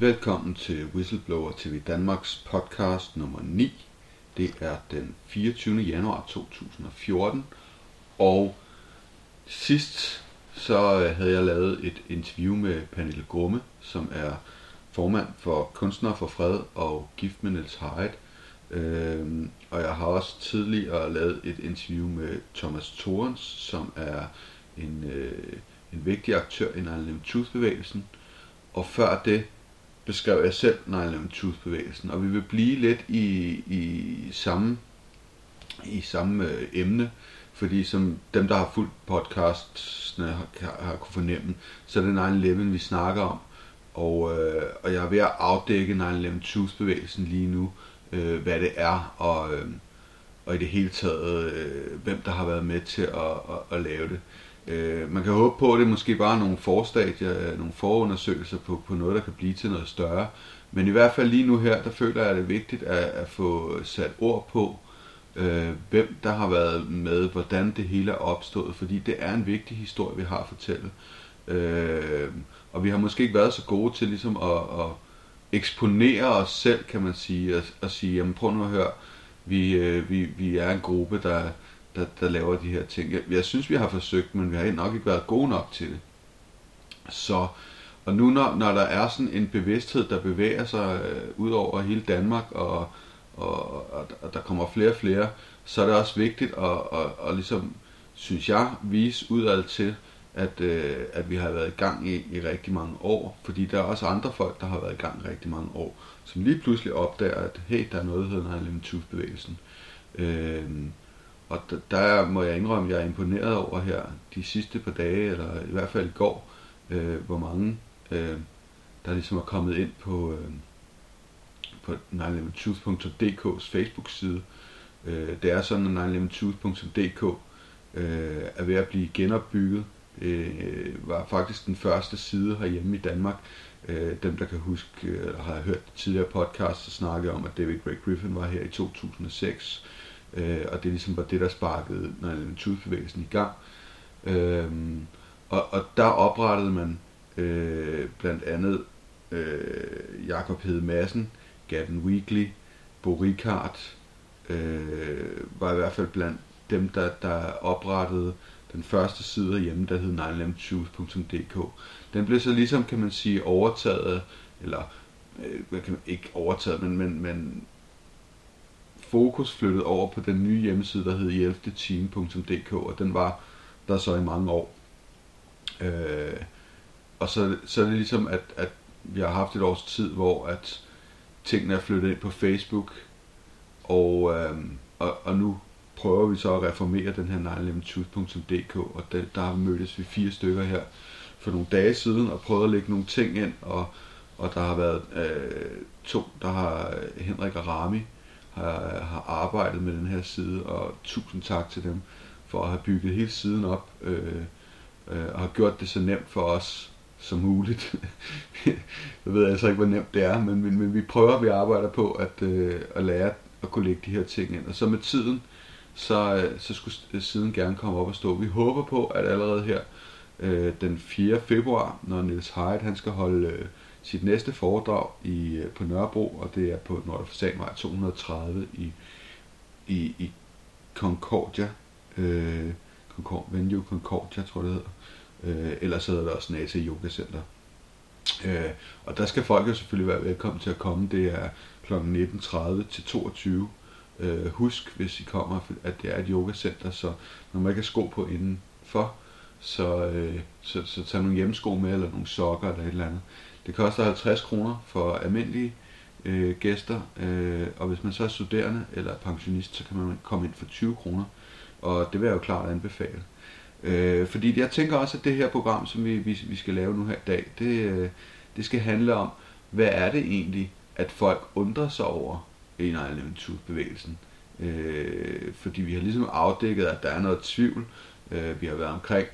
Velkommen til Whistleblower TV Danmarks podcast nummer 9. Det er den 24. januar 2014, og sidst så øh, havde jeg lavet et interview med Pernille Grumme, som er formand for Kunstner for Fred og gift med Niels Heidt. Øhm, og jeg har også tidligere lavet et interview med Thomas Torens, som er en, øh, en vigtig aktør i 9 Tooth-bevægelsen. Og før det beskrev jeg selv 9 Truth-bevægelsen, og vi vil blive lidt i, i samme, i samme øh, emne, fordi som dem, der har fulgt podcastene, har, har, har kunne fornemme, så er det 9-11, vi snakker om. Og, øh, og jeg er ved at afdække 9-11 Truth-bevægelsen lige nu, øh, hvad det er, og, øh, og i det hele taget, øh, hvem der har været med til at, at, at lave det. Øh, man kan håbe på, at det måske bare er nogle forstadier, øh, nogle forundersøgelser på, på noget, der kan blive til noget større. Men i hvert fald lige nu her, der føler jeg, at det er vigtigt at, at få sat ord på, øh, hvem der har været med, hvordan det hele er opstået, fordi det er en vigtig historie, vi har at fortælle. Øh, og vi har måske ikke været så gode til ligesom at, at eksponere os selv, kan man sige, og, og sige, jamen prøv nu at høre, vi, øh, vi, vi er en gruppe, der, der, der laver de her ting. Jeg, jeg synes, vi har forsøgt, men vi har nok ikke været gode nok til det. Så, og nu når, når der er sådan en bevidsthed, der bevæger sig øh, ud over hele Danmark, og, og, og, og der kommer flere og flere, så er det også vigtigt at, at, at, at ligesom, synes jeg, vise udad til, at, øh, at vi har været i gang i, i rigtig mange år, fordi der er også andre folk, der har været i gang i rigtig mange år, som lige pludselig opdager, at hey, der er noget, der hedder Unlimited bevægelsen Øh, og der, der må jeg indrømme, at jeg er imponeret over her de sidste par dage, eller i hvert fald i går, øh, hvor mange øh, der ligesom er kommet ind på, øh, på 911truth.dk's Facebook-side. Øh, det er sådan, at 911truth.dk øh, er ved at blive genopbygget. Øh, var faktisk den første side herhjemme i Danmark. Øh, dem, der kan huske, eller har hørt tidligere podcast, så snakke om, at David Greg Griffin var her i 2006 Øh, Øh, og det ligesom var det, der sparkede Truth-bevægelsen i gang. Øh, og, og der oprettede man øh, blandt andet øh, Jakob Hede Madsen, Gavin Weekly, Bo Ricard, øh, var i hvert fald blandt dem, der, der oprettede den første side hjemme, der hed 911 Den blev så ligesom, kan man sige, overtaget, eller øh, kan man, ikke overtaget, men, men, men fokus flyttet over på den nye hjemmeside, der hed hjælfteteam.dk, og den var der så i mange år. Øh, og så, så er det ligesom, at, at vi har haft et års tid, hvor at tingene er flyttet ind på Facebook, og, øh, og, og nu prøver vi så at reformere den her 911truth.dk, og der, der mødtes vi fire stykker her for nogle dage siden, og prøvet at lægge nogle ting ind, og, og der har været øh, to, der har øh, Henrik og Rami, har, har arbejdet med den her side, og tusind tak til dem for at have bygget hele siden op, øh, øh, og har gjort det så nemt for os som muligt. jeg ved altså ikke, hvor nemt det er, men, men, men vi prøver, vi arbejder på at, øh, at lære at kunne lægge de her ting ind. Og så med tiden, så, øh, så skulle siden gerne komme op og stå. Vi håber på, at allerede her øh, den 4. februar, når Niels Heidt han skal holde øh, sit næste foredrag i, øh, på Nørrebro, og det er på Nørre Fasanvej 230 i, i, i Concordia, øh, Concord, Venue Concordia, tror jeg det hedder. Øh, ellers hedder det også NASA Yoga Center. Øh, og der skal folk jo selvfølgelig være velkommen til at komme. Det er kl. 19.30 til 22. Øh, husk, hvis I kommer, at det er et yogacenter, så når man ikke har sko på indenfor, så, øh, så, så tag nogle hjemmesko med, eller nogle sokker, eller et eller andet. Det koster 50 kroner for almindelige øh, gæster, øh, og hvis man så er studerende eller pensionist, så kan man komme ind for 20 kroner, og det vil jeg jo klart anbefale. Øh, fordi jeg tænker også, at det her program, som vi, vi, vi skal lave nu her i dag, det, øh, det skal handle om, hvad er det egentlig, at folk undrer sig over i 9 bevægelsen øh, fordi vi har ligesom afdækket, at der er noget tvivl. Øh, vi har været omkring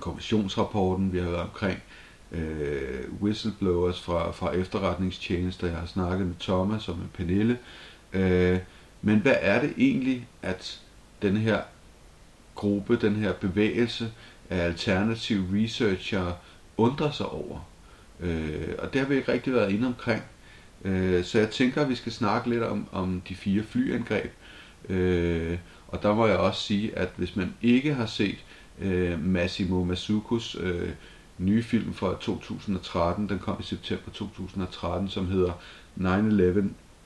kommissionsrapporten, vi har været omkring øh, Øh, whistleblowers fra, fra efterretningstjenester. Jeg har snakket med Thomas og med Pernille. Øh, men hvad er det egentlig, at den her gruppe, den her bevægelse af alternative researcher undrer sig over? Øh, og det har vi ikke rigtig været inde omkring. Øh, så jeg tænker, at vi skal snakke lidt om, om de fire flyangreb. Øh, og der må jeg også sige, at hvis man ikke har set øh, Massimo Masukos øh, nye film fra 2013, den kom i september 2013, som hedder 9-11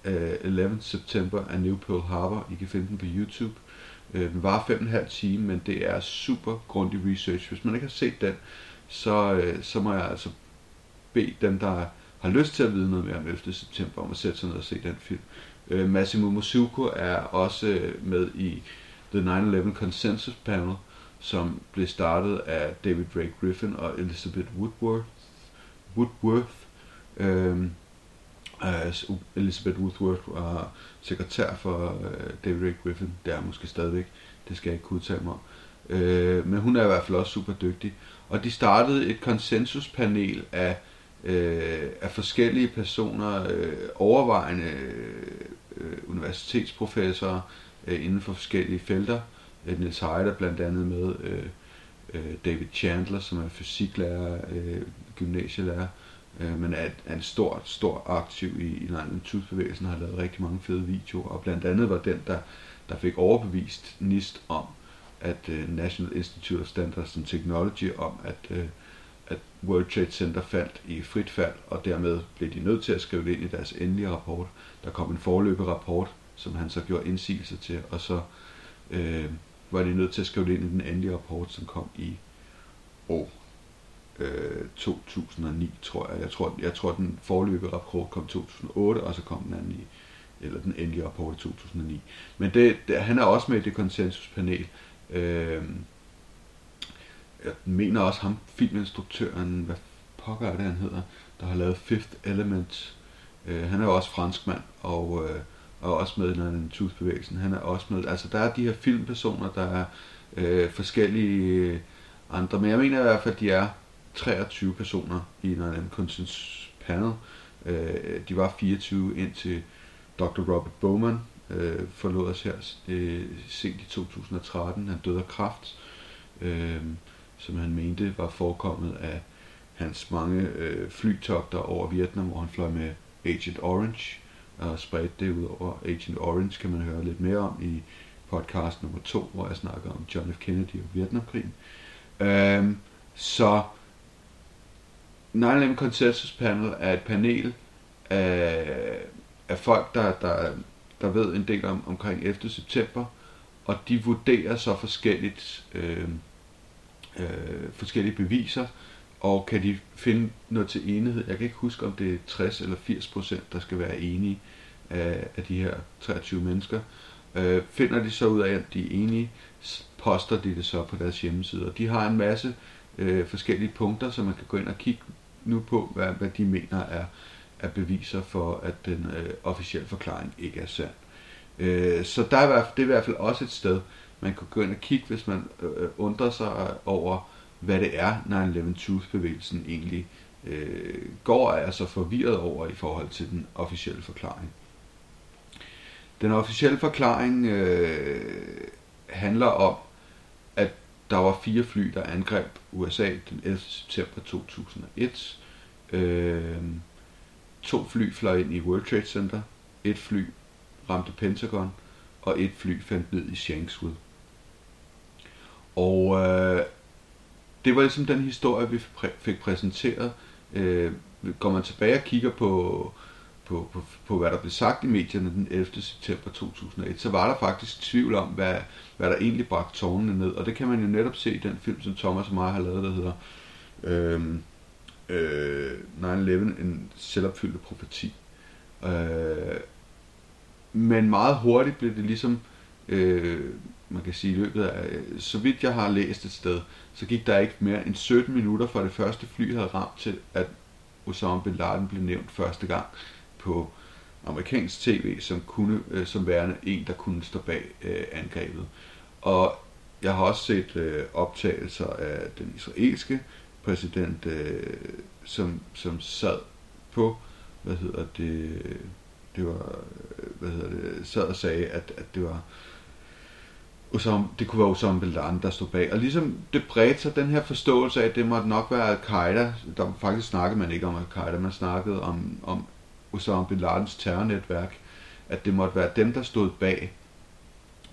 uh, 11 September af New Pearl Harbor. I kan finde den på YouTube. Øh, den var 5,5 time, men det er super grundig research. Hvis man ikke har set den, så, øh, så må jeg altså bede dem, der har lyst til at vide noget mere om 11. september, om at sætte sig ned og se den film. Øh, Massimo Mosuko er også med i The 9-11 Consensus Panel, som blev startet af David Drake Griffin og Elizabeth Woodworth. Woodworth. øhm, Uh, Elizabeth Woodworth var sekretær for øh, David Ray Griffin. Det er måske stadigvæk. Det skal jeg ikke kunne udtale mig om. Øh, men hun er i hvert fald også super dygtig. Og de startede et konsensuspanel af, uh, af forskellige personer, overvejende universitetsprofessorer inden for forskellige felter. Øh, Niels Heider blandt andet med øh, øh, David Chandler, som er fysiklærer, øh, gymnasielærer, øh, men er, er en stor, stor aktiv i, i Tusind har lavet rigtig mange fede videoer, og blandt andet var den, der, der fik overbevist NIST om, at øh, National Institute of Standards and Technology om, at, øh, at World Trade Center faldt i frit fald, og dermed blev de nødt til at skrive det ind i deres endelige rapport. Der kom en forløbig rapport, som han så gjorde indsigelse til, og så øh, var de nødt til at skrive det ind i den endelige rapport, som kom i år øh, 2009, tror jeg. Jeg tror, jeg tror den forløbige rapport kom 2008, og så kom den anden i, eller den endelige rapport i 2009. Men det, det, han er også med i det konsensuspanel. Øh, jeg mener også ham, filminstruktøren, hvad pokker er det, han hedder, der har lavet Fifth Element. Øh, han er jo også franskmand, og, øh, og også med i den bevægelsen. Han er også med. Altså, der er de her filmpersoner, der er øh, forskellige andre, men jeg mener i hvert fald, at de er 23 personer i en anden panel. Øh, de var 24 indtil Dr. Robert Bowman øh, forlod os her øh, sent i 2013. Han døde af kræft, øh, som han mente var forekommet af hans mange øh, flytogter over Vietnam, hvor han fløj med Agent Orange og spredte det ud over Agent Orange, kan man høre lidt mere om i podcast nummer 2, hvor jeg snakker om John F. Kennedy og Vietnamkrigen. Øhm, så 9-11 Consensus Panel er et panel af, af folk, der, der, der ved en del om, omkring 11. september, og de vurderer så forskelligt øh, øh, forskellige beviser, og kan de finde noget til enighed. Jeg kan ikke huske, om det er 60 eller 80 procent, der skal være enige af, af de her 23 mennesker. Øh, finder de så ud af, at de er enige, poster de det så på deres hjemmeside. Og de har en masse øh, forskellige punkter, som man kan gå ind og kigge nu på, hvad, hvad de mener er, er beviser for, at den øh, officielle forklaring ikke er sand. Øh, så der er, det er i hvert fald også et sted, man kan gå ind og kigge, hvis man øh, øh undrer sig over, hvad det er, 9-11 Truth-bevægelsen egentlig øh, går og er så forvirret over i forhold til den officielle forklaring. Den officielle forklaring øh, handler om, at der var fire fly, der angreb USA den 11. september 2001. Øh, to fly fløj ind i World Trade Center. Et fly ramte Pentagon, og et fly fandt ned i Shanksville. Og øh, det var ligesom den historie, vi fik præsenteret. Øh, går man tilbage og kigger på på, på, på hvad der blev sagt i medierne den 11. september 2001, så var der faktisk tvivl om, hvad, hvad der egentlig bragte tårnene ned. Og det kan man jo netop se i den film, som Thomas og mig har lavet, der hedder øhm, øh, øh, 9-11, en selvopfyldte profeti. Øh, men meget hurtigt blev det ligesom, øh, man kan sige i løbet af, øh, så vidt jeg har læst et sted, så gik der ikke mere end 17 minutter fra det første fly havde ramt til, at Osama Bin Laden blev nævnt første gang på amerikansk tv, som kunne øh, som værende en, der kunne stå bag øh, angrebet. Og jeg har også set øh, optagelser af den israelske præsident, øh, som, som sad på, hvad hedder det, det var, øh, hvad hedder det, sad og sagde, at, at det var Osama, det kunne være Osama Bin Laden, der stod bag. Og ligesom det bredte sig den her forståelse af, at det måtte nok være Al-Qaida. Der faktisk snakkede man ikke om Al-Qaida, man snakkede om, om Osama Bin Ladens terrornetværk. At det måtte være dem, der stod bag.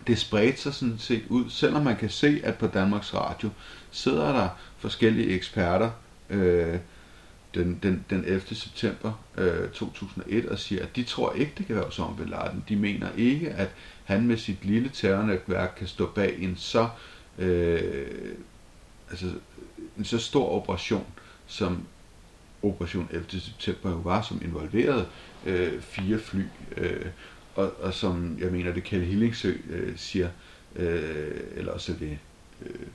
Det spredte sig sådan set ud, selvom man kan se, at på Danmarks Radio sidder der forskellige eksperter, øh, den, den, den 11. september øh, 2001 og siger, at de tror ikke, det kan være Osama Bin Laden. De mener ikke, at han med sit lille terrornetværk kan stå bag en så, øh, altså, en så stor operation, som Operation 11. september jo var, som involverede øh, fire fly, øh, og, og som jeg mener, det Kjell Hillingsø øh, siger, øh, eller også det øh,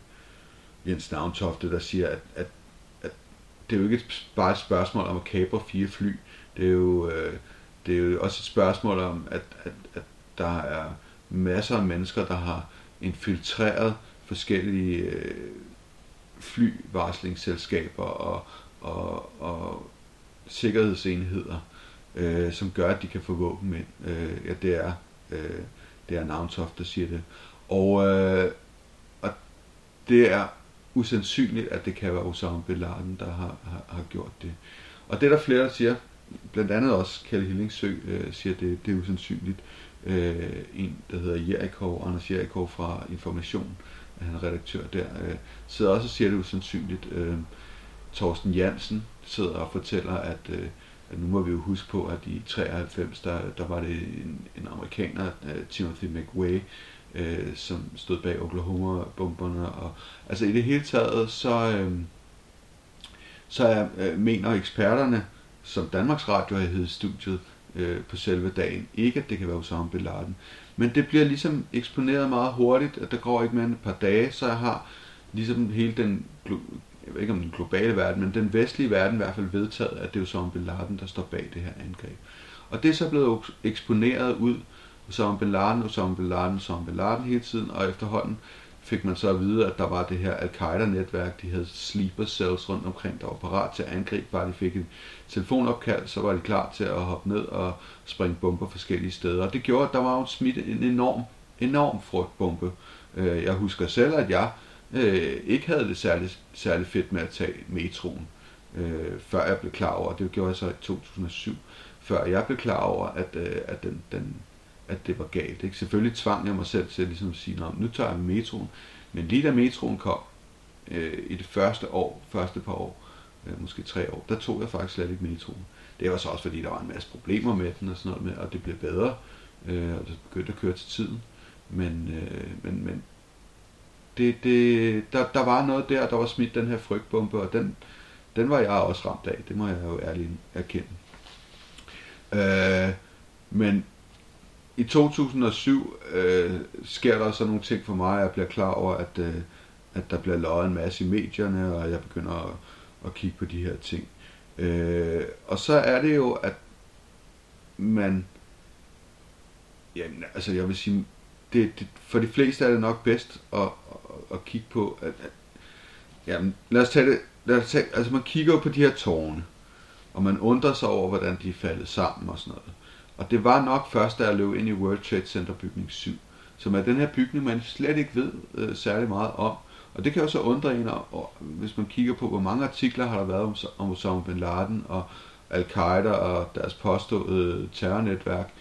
Jens Navntofte, der siger, at, at at det er jo ikke et, bare et spørgsmål om at kapre fire fly. Det er jo, øh, det er jo også et spørgsmål om, at, at, at der er masser af mennesker, der har infiltreret forskellige øh, flyvarslingsselskaber og, og, og sikkerhedsenheder, øh, som gør, at de kan få våben ind. Øh, ja, det er, øh, det er Navntoft, der siger det. Og, øh, og det er usandsynligt, at det kan være Osama Bin Laden, der har, har, har gjort det. Og det er der flere, der siger, blandt andet også Kalle Hillingsø øh, siger, at det, det er usandsynligt. Øh, Øh, en, der hedder Jericho, Anders Jericho fra Information, han er redaktør der, øh, sidder også og siger, det usandsynligt. Øh, Torsten Jansen sidder og fortæller, at, øh, at nu må vi jo huske på, at i 93, der, der var det en, en amerikaner, øh, Timothy McWay, øh, som stod bag Oklahoma-bomberne. Og, altså i det hele taget, så, øh, så er, øh, mener eksperterne, som Danmarks Radio har heddet studiet øh, Øh, på selve dagen, ikke at det kan være Osama Bin Laden. Men det bliver ligesom eksponeret meget hurtigt, at der går ikke mere end et par dage, så jeg har ligesom hele den, jeg ved ikke om den globale verden, men den vestlige verden i hvert fald vedtaget, at det er Osama Bin Laden, der står bag det her angreb. Og det er så blevet eksponeret ud Osama Bin Laden, Osama Bin Laden, Osama Bin Laden hele tiden, og efterhånden fik man så at vide, at der var det her Al-Qaida-netværk, de havde sleeper cells rundt omkring, der var parat til at angribe, bare de fik en telefonopkald, så var de klar til at hoppe ned og springe bomber forskellige steder. Og det gjorde, at der var jo smidt en enorm, enorm frygtbombe. Øh, jeg husker selv, at jeg øh, ikke havde det særlig, særlig fedt med at tage metroen, øh, før jeg blev klar over, det gjorde jeg så i 2007, før jeg blev klar over, at, at den, den at det var galt. Ikke? Selvfølgelig tvang jeg mig selv til at ligesom sige, nu tager jeg metroen. Men lige da metroen kom, øh, i det første år, første par år, øh, måske tre år, der tog jeg faktisk slet ikke metroen. Det var så også fordi, der var en masse problemer med den og sådan noget med, og det blev bedre, øh, og det begyndte at køre til tiden. Men, øh, men, men det, det, der, der var noget der, der var smidt den her frygtbombe, og den, den var jeg også ramt af, det må jeg jo ærligt erkende. Øh, men i 2007 øh, sker der så nogle ting for mig, at jeg bliver klar over, at, øh, at der bliver løjet en masse i medierne, og jeg begynder at, at kigge på de her ting. Øh, og så er det jo, at man, jamen, altså jeg vil sige, det, det, for de fleste er det nok bedst at, at, at kigge på, at, at jamen, lad os tage det, lad os tage, altså man kigger på de her tårne, og man undrer sig over, hvordan de er faldet sammen og sådan noget. Og det var nok først, da jeg løb ind i World Trade Center bygning 7, som er den her bygning, man slet ikke ved øh, særlig meget om. Og det kan jo så undre en, og, hvis man kigger på, hvor mange artikler har der været om, om Osama Bin Laden og Al-Qaida og deres påståede øh, terrornetværk,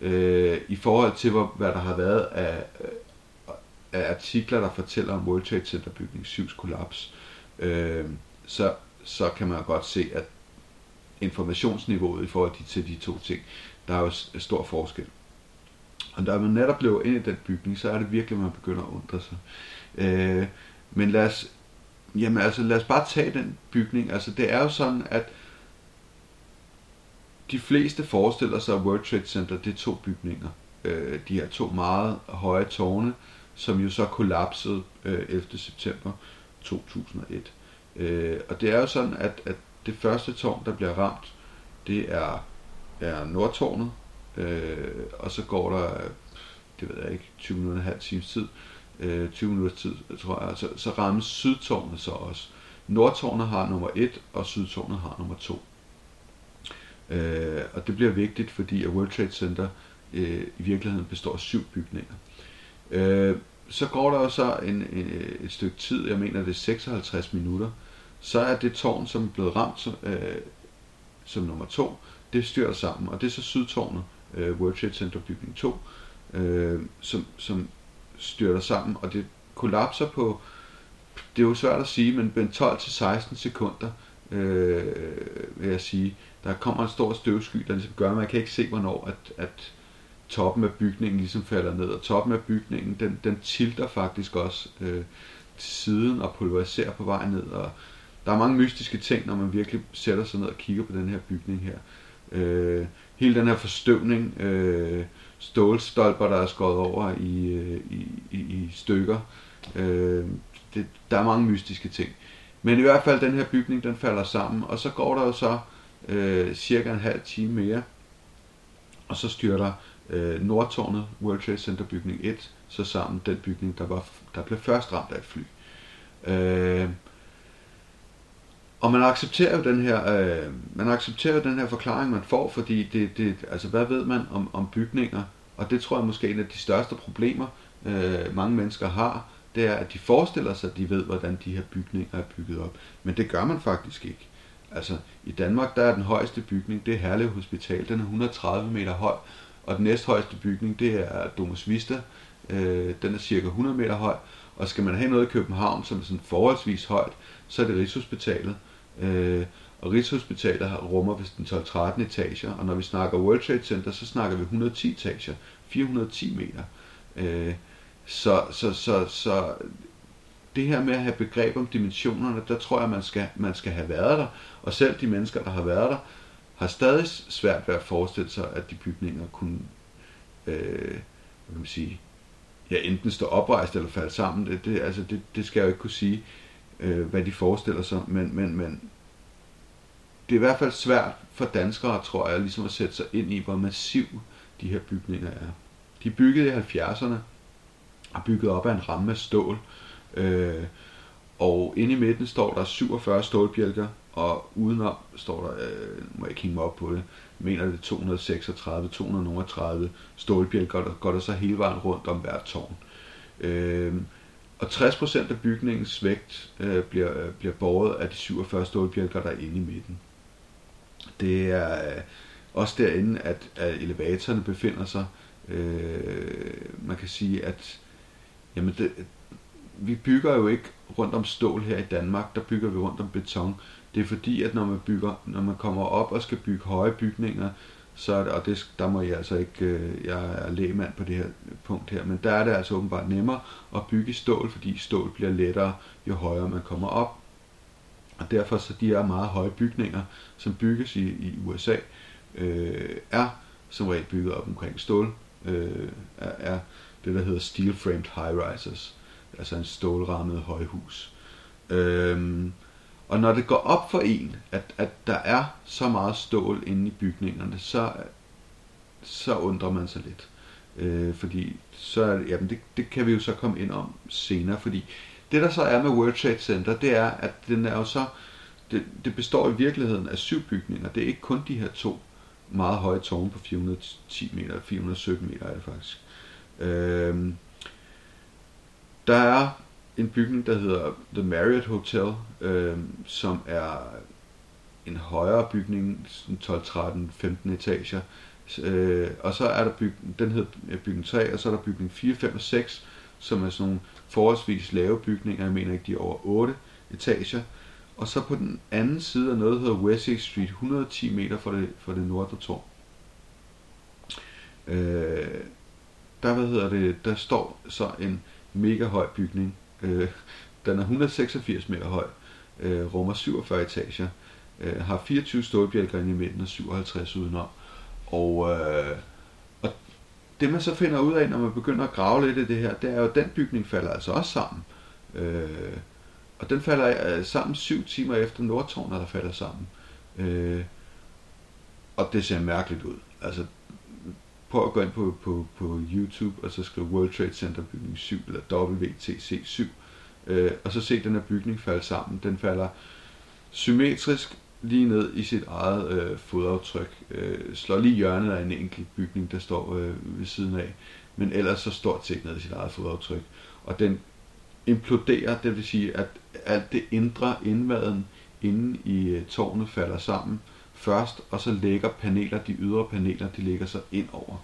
øh, i forhold til, hvor, hvad der har været af, øh, af artikler, der fortæller om World Trade Center bygning 7's kollaps, øh, så, så kan man godt se, at informationsniveauet i forhold til de to ting, der er jo stor forskel. Og da man netop blev ind i den bygning, så er det virkelig, at man begynder at undre sig. Øh, men lad os, jamen altså, lad os bare tage den bygning. Altså, det er jo sådan, at de fleste forestiller sig, at World Trade Center, det er to bygninger. Øh, de her to meget høje tårne, som jo så kollapsede øh, 11. september 2001. Øh, og det er jo sådan, at, at det første tårn, der bliver ramt, det er er Nordtårnet, øh, og så går der, det ved jeg ikke, 20 minutter, en halv times tid, øh, 20 minutter tid, tror jeg, så, så rammes Sydtårnet så også. Nordtårnet har nummer 1, og Sydtårnet har nummer 2. Øh, og det bliver vigtigt, fordi at World Trade Center øh, i virkeligheden består af syv bygninger. Øh, så går der jo så en, en, et stykke tid, jeg mener det er 56 minutter, så er det tårn, som er blevet ramt øh, som nummer to, det styrter sammen, og det er så sydtårnet, øh, World Trade Center bygning 2, øh, som, som styrter sammen, og det kollapser på, det er jo svært at sige, men 12-16 sekunder, øh, vil jeg sige. Der kommer en stor støvsky, der ligesom gør, at man kan ikke se, hvornår at, at toppen af bygningen ligesom falder ned, og toppen af bygningen, den, den tilter faktisk også øh, til siden og pulveriserer på vej ned, og der er mange mystiske ting, når man virkelig sætter sig ned og kigger på den her bygning her. Øh, hele den her forstøvning, øh, stålstolper, der er skåret over i, øh, i, i, i stykker. Øh, det, der er mange mystiske ting. Men i hvert fald, den her bygning, den falder sammen, og så går der jo så øh, cirka en halv time mere, og så styrter øh, Nordtårnet, World Trade Center bygning 1, så sammen den bygning, der, var, der blev først ramt af et fly. Øh, og man accepterer jo den her, øh, man accepterer jo den her forklaring, man får, fordi det, det, altså hvad ved man om, om bygninger? Og det tror jeg måske er en af de største problemer, øh, mange mennesker har, det er, at de forestiller sig, at de ved, hvordan de her bygninger er bygget op. Men det gør man faktisk ikke. Altså, i Danmark, der er den højeste bygning, det er Herlev Hospital. Den er 130 meter høj. Og den næsthøjeste bygning, det er Domus Vista. Øh, den er cirka 100 meter høj. Og skal man have noget i København, som er sådan forholdsvis højt, så er det Rigshospitalet. Øh, og Rigshospitalet har rummer vist den 12-13 etager. Og når vi snakker World Trade Center, så snakker vi 110 etager. 410 meter. Øh, så, så, så, så det her med at have begreb om dimensionerne, der tror jeg, man skal, man skal have været der. Og selv de mennesker, der har været der, har stadig svært ved at forestille sig, at de bygninger kunne, øh, hvad kan man sige, ja, enten stå oprejst eller falde sammen. Det, det, altså det, det skal jeg jo ikke kunne sige, øh, hvad de forestiller sig, men, men, men det er i hvert fald svært for danskere, tror jeg, ligesom at sætte sig ind i, hvor massiv de her bygninger er. De er bygget i 70'erne, og bygget op af en ramme af stål. Øh, og inde i midten står der 47 stålbjælker, og udenom står der, øh, må jeg kigge mig op på det, mener det 236, 230 stålbjælker, der går der så hele vejen rundt om hvert tårn. Øh, og 60% af bygningens vægt øh, bliver, øh, bliver båret af de 47 stålbjælker, der er inde i midten. Det er øh, også derinde, at, at elevatorerne befinder sig. Øh, man kan sige, at Jamen, det, vi bygger jo ikke rundt om stål her i Danmark, der bygger vi rundt om beton. Det er fordi, at når man bygger, når man kommer op og skal bygge høje bygninger, så er det, og det, der må jeg altså ikke, øh, jeg er lægemand på det her punkt her, men der er det altså åbenbart nemmere at bygge stål, fordi stål bliver lettere, jo højere man kommer op. Og derfor så de her meget høje bygninger, som bygges i, i USA, øh, er som regel bygget op omkring stål, øh, er, er det, der hedder steel framed high rises, altså en stålrammet højhus. Øh, og når det går op for en, at, at der er så meget stål inde i bygningerne, så, så undrer man sig lidt. Øh, fordi så er, jamen det, det kan vi jo så komme ind om senere, fordi det der så er med World Trade Center, det er, at den er jo så, det, det består i virkeligheden af syv bygninger. Det er ikke kun de her to meget høje tårne på 410 meter, 417 meter er det faktisk. Øh, der er en bygning, der hedder The Marriott Hotel, øh, som er en højere bygning, 12, 13, 15 etager. Øh, og så er der bygning, den hedder bygning 3, og så er der bygning 4, 5 og 6, som er sådan nogle forholdsvis lave bygninger, jeg mener ikke, de er over 8 etager. Og så på den anden side er noget, der hedder Wessex Street, 110 meter fra det, fra det nordre tårn. Øh, der, hvad hedder det, der står så en mega høj bygning. Øh, den er 186 meter høj, øh, rummer 47 etager, øh, har 24 stålbjælker inde i midten og 57 udenom. Og, øh, og det man så finder ud af, når man begynder at grave lidt i det her, det er jo, at den bygning falder altså også sammen. Øh, og den falder øh, sammen syv timer efter Nordtårnet, der falder sammen. Øh, og det ser mærkeligt ud. Altså, prøv at gå ind på, på, på YouTube, og så skrive World Trade Center bygning 7, eller WTC7, øh, og så se den her bygning falde sammen. Den falder symmetrisk lige ned i sit eget øh, fodaftryk. Øh, slår lige hjørnet af en enkelt bygning, der står øh, ved siden af, men ellers så stort set ned i sit eget fodaftryk. og den imploderer, det vil sige, at alt det indre indmaden inde i øh, tårnet falder sammen først, og så lægger paneler, de ydre paneler, de ligger så ind over.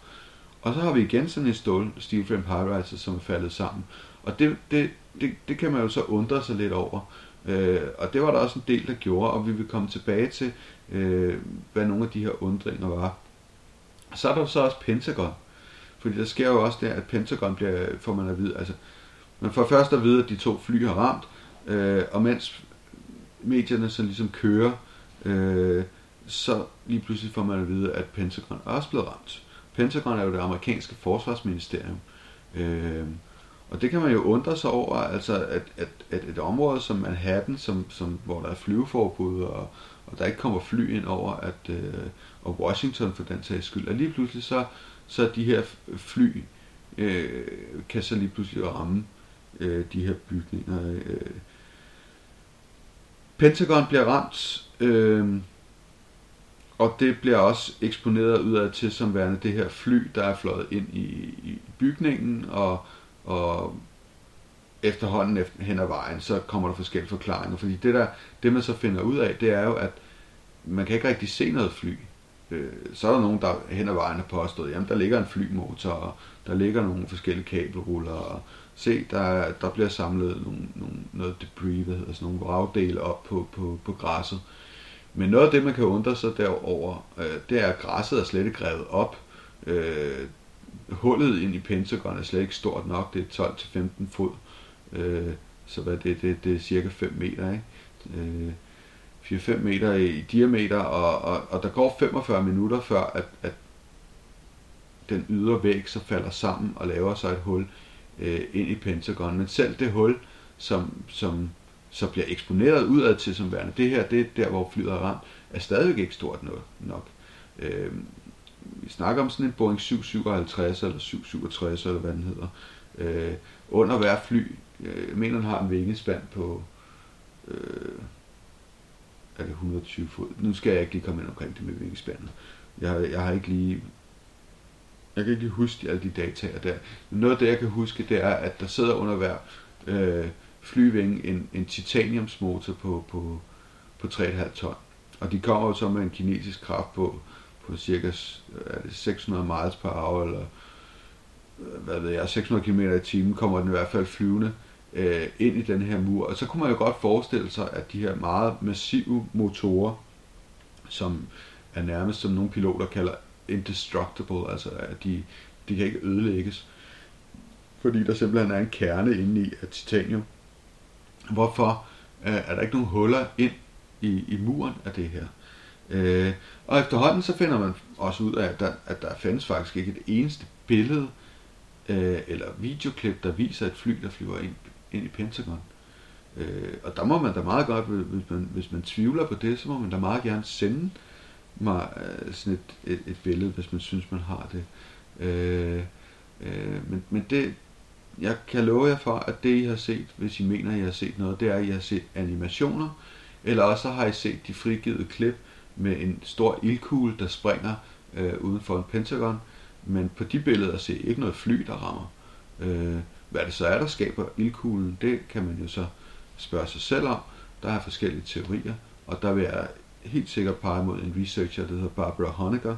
Og så har vi igen sådan en stål steel frame high riser, som er faldet sammen. Og det, det, det, det kan man jo så undre sig lidt over. Øh, og det var der også en del, der gjorde, og vi vil komme tilbage til, øh, hvad nogle af de her undringer var. Så er der så også Pentagon. Fordi der sker jo også det, at Pentagon bliver, får man at vide, altså, man får først at vide, at de to fly har ramt, øh, og mens medierne så ligesom kører, øh, så lige pludselig får man at vide, at Pentagon er også blevet ramt. Pentagon er jo det amerikanske forsvarsministerium. Øh, og det kan man jo undre sig over, altså at, at, at et område som Manhattan, som, som, hvor der er flyveforbud, og, og der ikke kommer fly ind over, at, øh, og Washington for den sags skyld, og lige pludselig så, så de her fly øh, kan så lige pludselig ramme øh, de her bygninger. Øh. Pentagon bliver ramt, øh, og det bliver også eksponeret udad til som værende det her fly, der er fløjet ind i, i bygningen, og, og efterhånden efter, hen ad vejen, så kommer der forskellige forklaringer. Fordi det, der, det man så finder ud af, det er jo, at man kan ikke rigtig se noget fly. Øh, så er der nogen, der hen ad vejen har påstået, jamen der ligger en flymotor, og der ligger nogle forskellige kabelruller, og se, der, der bliver samlet nogle, nogle, noget debris, hvad hedder sådan nogle vragdele op på, på, på græsset. Men noget af det, man kan undre sig derover, øh, det er, at græsset er slet ikke revet op. Øh, hullet ind i Pentagon er slet ikke stort nok, det er 12-15 fod. Øh, så hvad det, det, det er cirka 5 meter, ikke? Øh, 4-5 meter i diameter, og, og, og der går 45 minutter før, at, at den ydre væg så falder sammen og laver sig et hul øh, ind i Pentagon. Men selv det hul, som, som så bliver eksponeret udad til som værende, det her, det er der, hvor flyet er ramt, er stadigvæk ikke stort nok. Øh, vi snakker om sådan en Boeing 757 eller 767 eller hvad den hedder. Øh, under hver fly, øh, jeg mener, den har en vingespand på, øh, er det 120 fod? Nu skal jeg ikke lige komme ind omkring det med vingespanden. Jeg, jeg har ikke lige jeg kan ikke lige huske alle de dataer der. Men noget af det, jeg kan huske, det er, at der sidder under hver øh, flyvinge en, en titaniumsmotor på, på, på 3,5 ton. Og de kommer jo så med en kinesisk kraft på, på cirka er det 600 miles per hour, eller øh, hvad ved jeg, 600 km i timen, kommer den i hvert fald flyvende øh, ind i den her mur. Og så kunne man jo godt forestille sig, at de her meget massive motorer, som er nærmest som nogle piloter kalder indestructible, altså at de, de kan ikke ødelægges, fordi der simpelthen er en kerne inde i af titanium. Hvorfor øh, er der ikke nogen huller ind i, i muren af det her? Øh, og efterhånden så finder man også ud af, at der, at der findes faktisk ikke et eneste billede øh, eller videoklip, der viser et fly, der flyver ind, ind i Pentagon. Øh, og der må man da meget godt, hvis man, hvis man tvivler på det, så må man da meget gerne sende mig øh, sådan et, et, et billede, hvis man synes, man har det. Øh, øh, men, men det, jeg kan love jer for, at det I har set, hvis I mener, I har set noget, det er, at I har set animationer, eller også har I set de frigivet klip med en stor ildkugle, der springer øh, uden for en pentagon, men på de billeder ser I ikke noget fly, der rammer. Øh, hvad det så er, der skaber ildkuglen, det kan man jo så spørge sig selv om. Der er forskellige teorier, og der vil jeg helt sikkert pege mod en researcher, der hedder Barbara Honegger,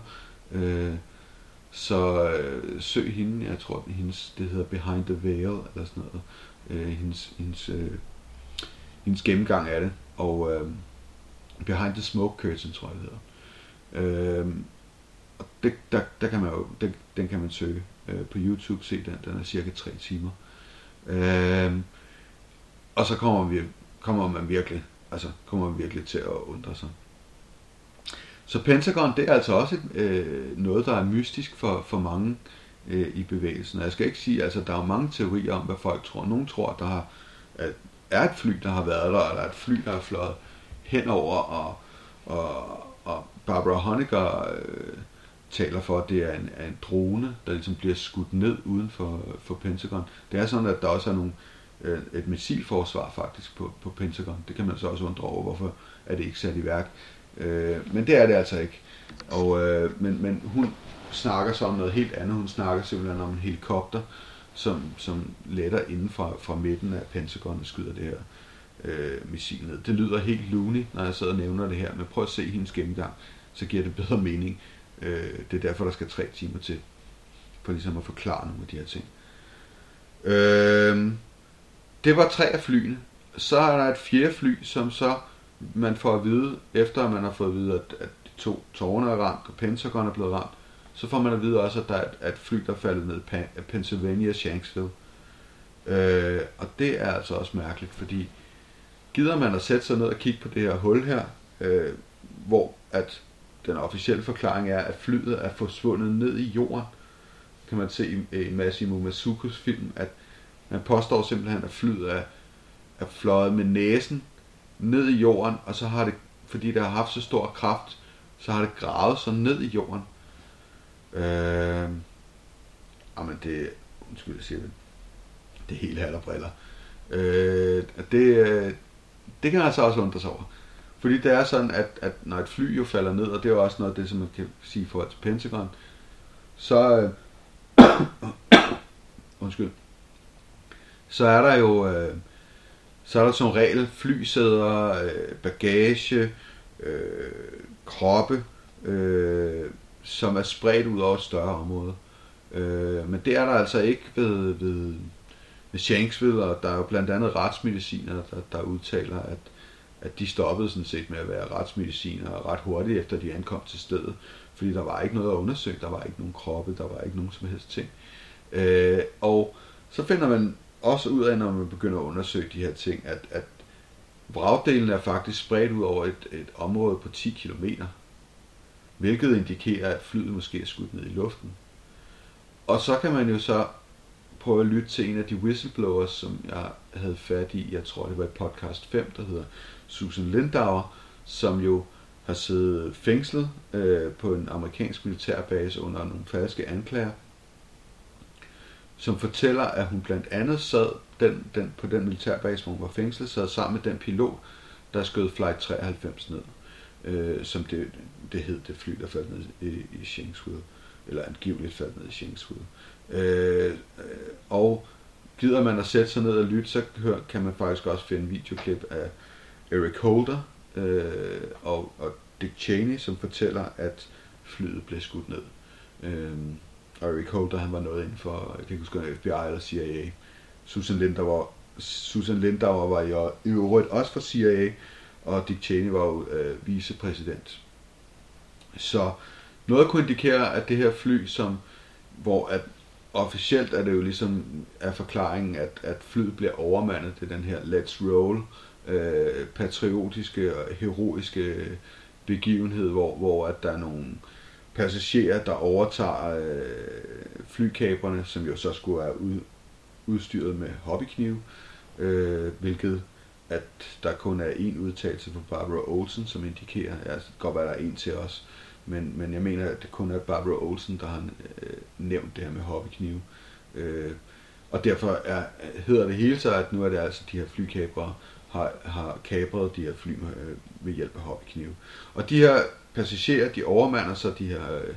Øh, så øh, søg hende, jeg tror, hendes, det hedder Behind the Veil, eller sådan noget. Øh, hendes, hendes, øh, hendes gennemgang af det. Og øh, Behind the Smoke Curtain, tror jeg, det hedder. Øh, og det, der, der kan man jo, den, den kan man søge øh, på YouTube, se den, den er cirka 3 timer. Øh, og så kommer, vi, kommer man virkelig, altså kommer man virkelig til at undre sig. Så Pentagon, det er altså også et, øh, noget, der er mystisk for, for mange øh, i bevægelsen. Jeg skal ikke sige, altså der er mange teorier om, hvad folk tror. Nogle tror, der har, at er et fly, der har været der, eller et fly, der er fløjet henover, og, og, og Barbara Honecker øh, taler for, at det er en, er en drone, der ligesom bliver skudt ned uden for, for Pentagon. Det er sådan, at der også er nogle, øh, et missilforsvar faktisk på, på Pentagon. Det kan man så også undre over, hvorfor er det ikke sat i værk. Øh, men det er det altså ikke. Og, øh, men, men hun snakker så om noget helt andet. Hun snakker simpelthen om en helikopter, som, som letter inden fra, fra midten af Pentagon og skyder det her øh, missil ned. Det lyder helt loony, når jeg sidder og nævner det her, men prøv at se hendes gennemgang, så giver det bedre mening. Øh, det er derfor, der skal tre timer til, for ligesom at forklare nogle af de her ting. Øh, det var tre af flyene. Så er der et fjerde fly, som så man får at vide, efter man har fået at vide, at, at de to tårne er ramt, og Pentagon er blevet ramt, så får man at vide også, at der er et, fly, der er faldet ned i Pennsylvania Shanksville. Øh, og det er altså også mærkeligt, fordi gider man at sætte sig ned og kigge på det her hul her, øh, hvor at den officielle forklaring er, at flyet er forsvundet ned i jorden, kan man se i, i Massimo Mazzuccos film, at man påstår simpelthen, at flyet er, er fløjet med næsen ned i jorden, og så har det, fordi det har haft så stor kraft, så har det gravet sig ned i jorden. Øh, men det, undskyld, jeg siger det, det er helt halv briller. Øh, det, øh, det kan man altså også undre sig over. Fordi det er sådan, at, at når et fly jo falder ned, og det er jo også noget af det, som man kan sige for til Pentagon, så, øh, undskyld, så er der jo, øh, så er der som regel flysæder, øh, bagage, øh, kroppe, øh, som er spredt ud over et større område. Øh, men det er der altså ikke ved, ved, ved Shanksville, og der er jo blandt andet retsmediciner, der, der udtaler, at, at de stoppede sådan set med at være retsmediciner ret hurtigt efter de ankom til stedet, fordi der var ikke noget at undersøge, der var ikke nogen kroppe, der var ikke nogen som helst ting. Øh, og så finder man også ud af, når man begynder at undersøge de her ting, at, at vragdelen er faktisk spredt ud over et, et område på 10 km, hvilket indikerer, at flyet måske er skudt ned i luften. Og så kan man jo så prøve at lytte til en af de whistleblowers, som jeg havde fat i, jeg tror det var i podcast 5, der hedder Susan Lindauer, som jo har siddet fængslet øh, på en amerikansk militærbase under nogle falske anklager, som fortæller, at hun blandt andet sad den, den, på den militærbase, hvor hun var fængslet, sad sammen med den pilot, der skød Flight 93 ned, øh, som det, det hed, det fly, der faldt ned i, i Shanksville, eller angiveligt faldt ned i Shanksville. Øh, og gider man at sætte sig ned og lytte, så kan man faktisk også finde videoklip af Eric Holder øh, og, og Dick Cheney, som fortæller, at flyet blev skudt ned. Øh, Eric Holder, han var noget inden for, jeg kan ikke huske, FBI eller CIA. Susan Lindauer, Susan Lindauer var jo i øvrigt også fra CIA, og Dick Cheney var jo øh, vicepræsident. Så noget kunne indikere, at det her fly, som, hvor at officielt er det jo ligesom af forklaringen, at, at flyet bliver overmandet til den her Let's Roll, øh, patriotiske og heroiske begivenhed, hvor, hvor at der er nogle passagerer, der overtager øh, flykaberne, som jo så skulle være ud, udstyret med hobbyknive, øh, hvilket at der kun er en udtalelse fra Barbara Olsen, som indikerer, at det godt være, der er en til os, men, men jeg mener, at det kun er Barbara Olsen, der har øh, nævnt det her med hobbyknive. Øh, og derfor er, hedder det hele sig, at nu er det altså de her flykabere, har, har kabret de her fly med, øh, ved hjælp af hobbyknive. Og de her passagerer, de overmander så de her øh,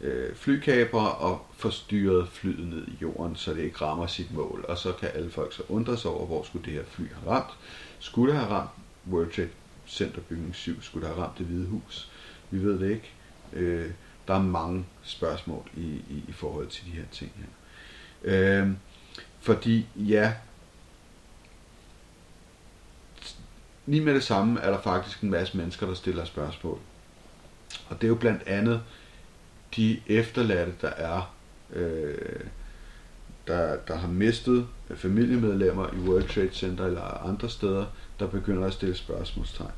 øh flykabere og forstyrret flyet ned i jorden, så det ikke rammer sit mål. Og så kan alle folk så undre sig over, hvor skulle det her fly have ramt. Skulle det have ramt World Trade Center bygning 7? Skulle det have ramt det hvide hus? Vi ved det ikke. Øh, der er mange spørgsmål i, i, i forhold til de her ting her. Øh, fordi ja, lige med det samme er der faktisk en masse mennesker, der stiller spørgsmål. Og det er jo blandt andet de efterladte, der er, øh, der, der har mistet familiemedlemmer i World Trade Center eller andre steder, der begynder at stille spørgsmålstegn.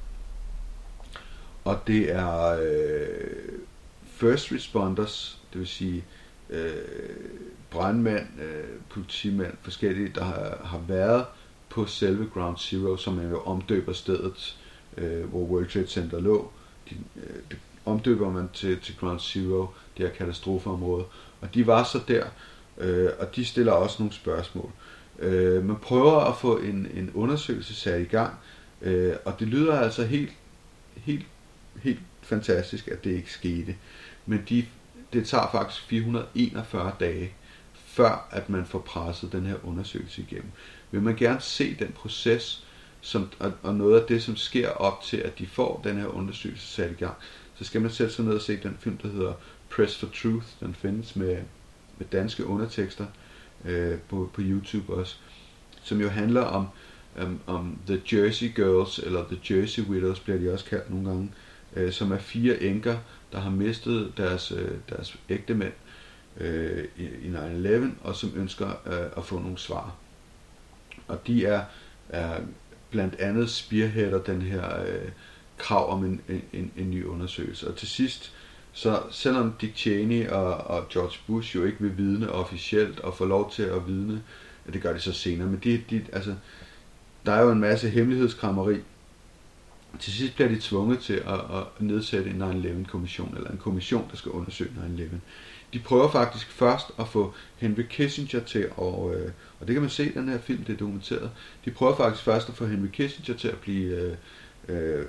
Og det er øh, first responders, det vil sige øh, brandmænd, øh, politimænd, forskellige, der har, har været på selve Ground Zero, som man jo omdøber stedet, øh, hvor World Trade Center lå. De, øh, det omdøber man til, til Ground Zero, det her katastrofeområde. Og de var så der, øh, og de stiller også nogle spørgsmål. Øh, man prøver at få en, en undersøgelse sat i gang, øh, og det lyder altså helt, helt, helt fantastisk, at det ikke skete. Men de, det tager faktisk 441 dage, før at man får presset den her undersøgelse igennem. Vil man gerne se den proces, som, og, og noget af det, som sker op til, at de får den her undersøgelse sat i gang, så skal man sætte sig ned og se den film, der hedder Press for Truth. Den findes med, med danske undertekster øh, på, på YouTube også, som jo handler om, um, om The Jersey Girls, eller The Jersey Widows bliver de også kaldt nogle gange, øh, som er fire enker, der har mistet deres, øh, deres ægte mænd øh, i, i 9-11, og som ønsker øh, at få nogle svar. Og de er, er blandt andet spearheader den her øh, krav om en, en, en ny undersøgelse. Og til sidst, så selvom Dick Cheney og, og George Bush jo ikke vil vidne officielt og få lov til at vidne, det gør de så senere, men de, de, altså, der er jo en masse hemmelighedskrammeri. Til sidst bliver de tvunget til at, at nedsætte en 9-11-kommission, eller en kommission, der skal undersøge 9-11. De prøver faktisk først at få Henry Kissinger til, og, øh, og det kan man se i den her film, det er dokumenteret. De prøver faktisk først at få Henry Kissinger til at blive øh, øh,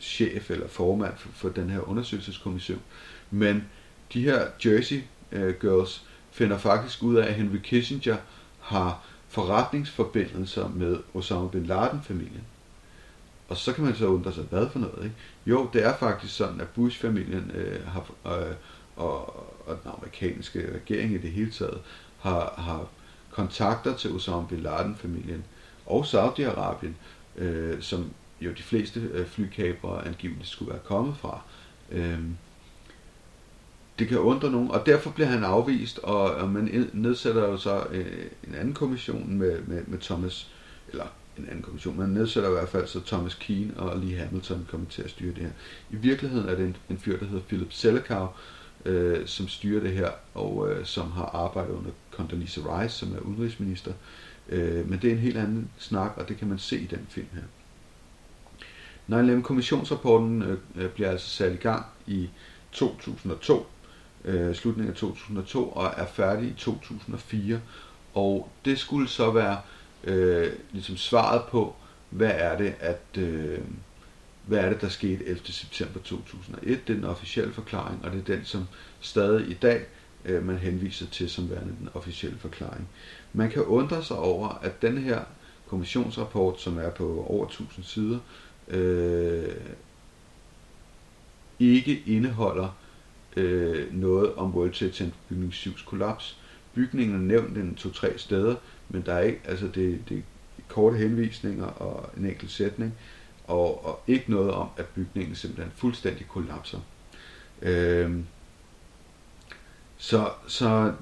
chef eller formand for, for den her undersøgelseskommission. Men de her Jersey øh, Girls finder faktisk ud af, at Henry Kissinger har forretningsforbindelser med Osama Bin Laden-familien. Og så kan man så undre sig, hvad for noget, ikke? Jo, det er faktisk sådan, at Bush-familien øh, har, øh, og, og den amerikanske regering i det hele taget har, har kontakter til Osama Bin Laden-familien og Saudi-Arabien, øh, som jo de fleste øh, flykabre angiveligt skulle være kommet fra. Øh, det kan undre nogen, og derfor bliver han afvist, og, og man nedsætter jo så øh, en anden kommission med, med, med Thomas, eller en anden kommission, man nedsætter i hvert fald så Thomas Keane og Lee Hamilton kommer til at styre det her. I virkeligheden er det en, en fyr, der hedder Philip Zelikow, øh, som styrer det her, og øh, som har arbejdet under Condoleezza Rice, som er udenrigsminister. Øh, men det er en helt anden snak, og det kan man se i den film her. 9-11 kommissionsrapporten øh, øh, bliver altså sat i gang i 2002, øh, slutningen af 2002, og er færdig i 2004. Og det skulle så være øh, ligesom svaret på, hvad er det, at øh, hvad er det, der skete 11. september 2001. Det er den officielle forklaring, og det er den, som stadig i dag øh, man henviser til som værende den officielle forklaring. Man kan undre sig over, at den her kommissionsrapport, som er på over 1000 sider, øh, ikke indeholder øh, noget om World Trade Center bygning 7's kollaps. Bygningen er nævnt en to-tre steder, men der er ikke, altså det, det er korte henvisninger og en enkelt sætning, og, og ikke noget om, at bygningen simpelthen fuldstændig kollapser. Øh, så, så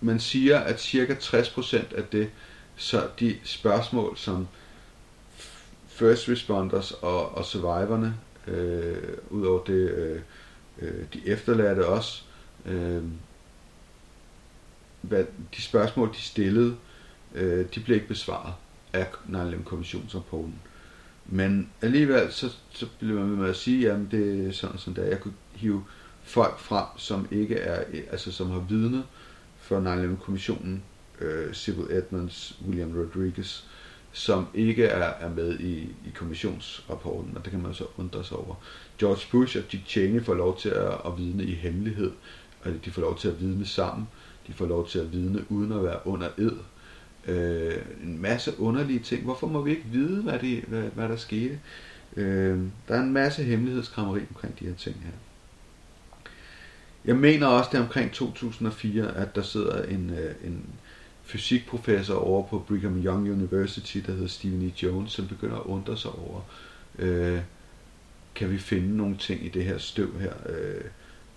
man siger, at cirka 60% af det, så de spørgsmål, som first responders og, og survivorne, øh, udover det, øh, øh, de efterladte også, øh, hvad, de spørgsmål, de stillede, øh, de blev ikke besvaret af 9-11-kommissionsrapporten. Men alligevel, så, så blev man med at sige, jamen det er sådan sådan der. Jeg kunne hive folk frem, som ikke er, altså som har vidnet for 9-11-kommissionen, øh, Sybil Edmonds, William Rodriguez, som ikke er, er med i, i kommissionsrapporten, og det kan man så undre sig over. George Bush og Dick Cheney får lov til at, at vidne i hemmelighed, og de får lov til at vidne sammen, de får lov til at vidne uden at være under ed. Øh, en masse underlige ting. Hvorfor må vi ikke vide, hvad, det, hvad, hvad der skete? Øh, der er en masse hemmelighedskrammeri omkring de her ting her. Jeg mener også, det er omkring 2004, at der sidder en, øh, en fysikprofessor over på Brigham Young University, der hedder Stephen E. Jones, som begynder at undre sig over, øh, kan vi finde nogle ting i det her støv her? Øh,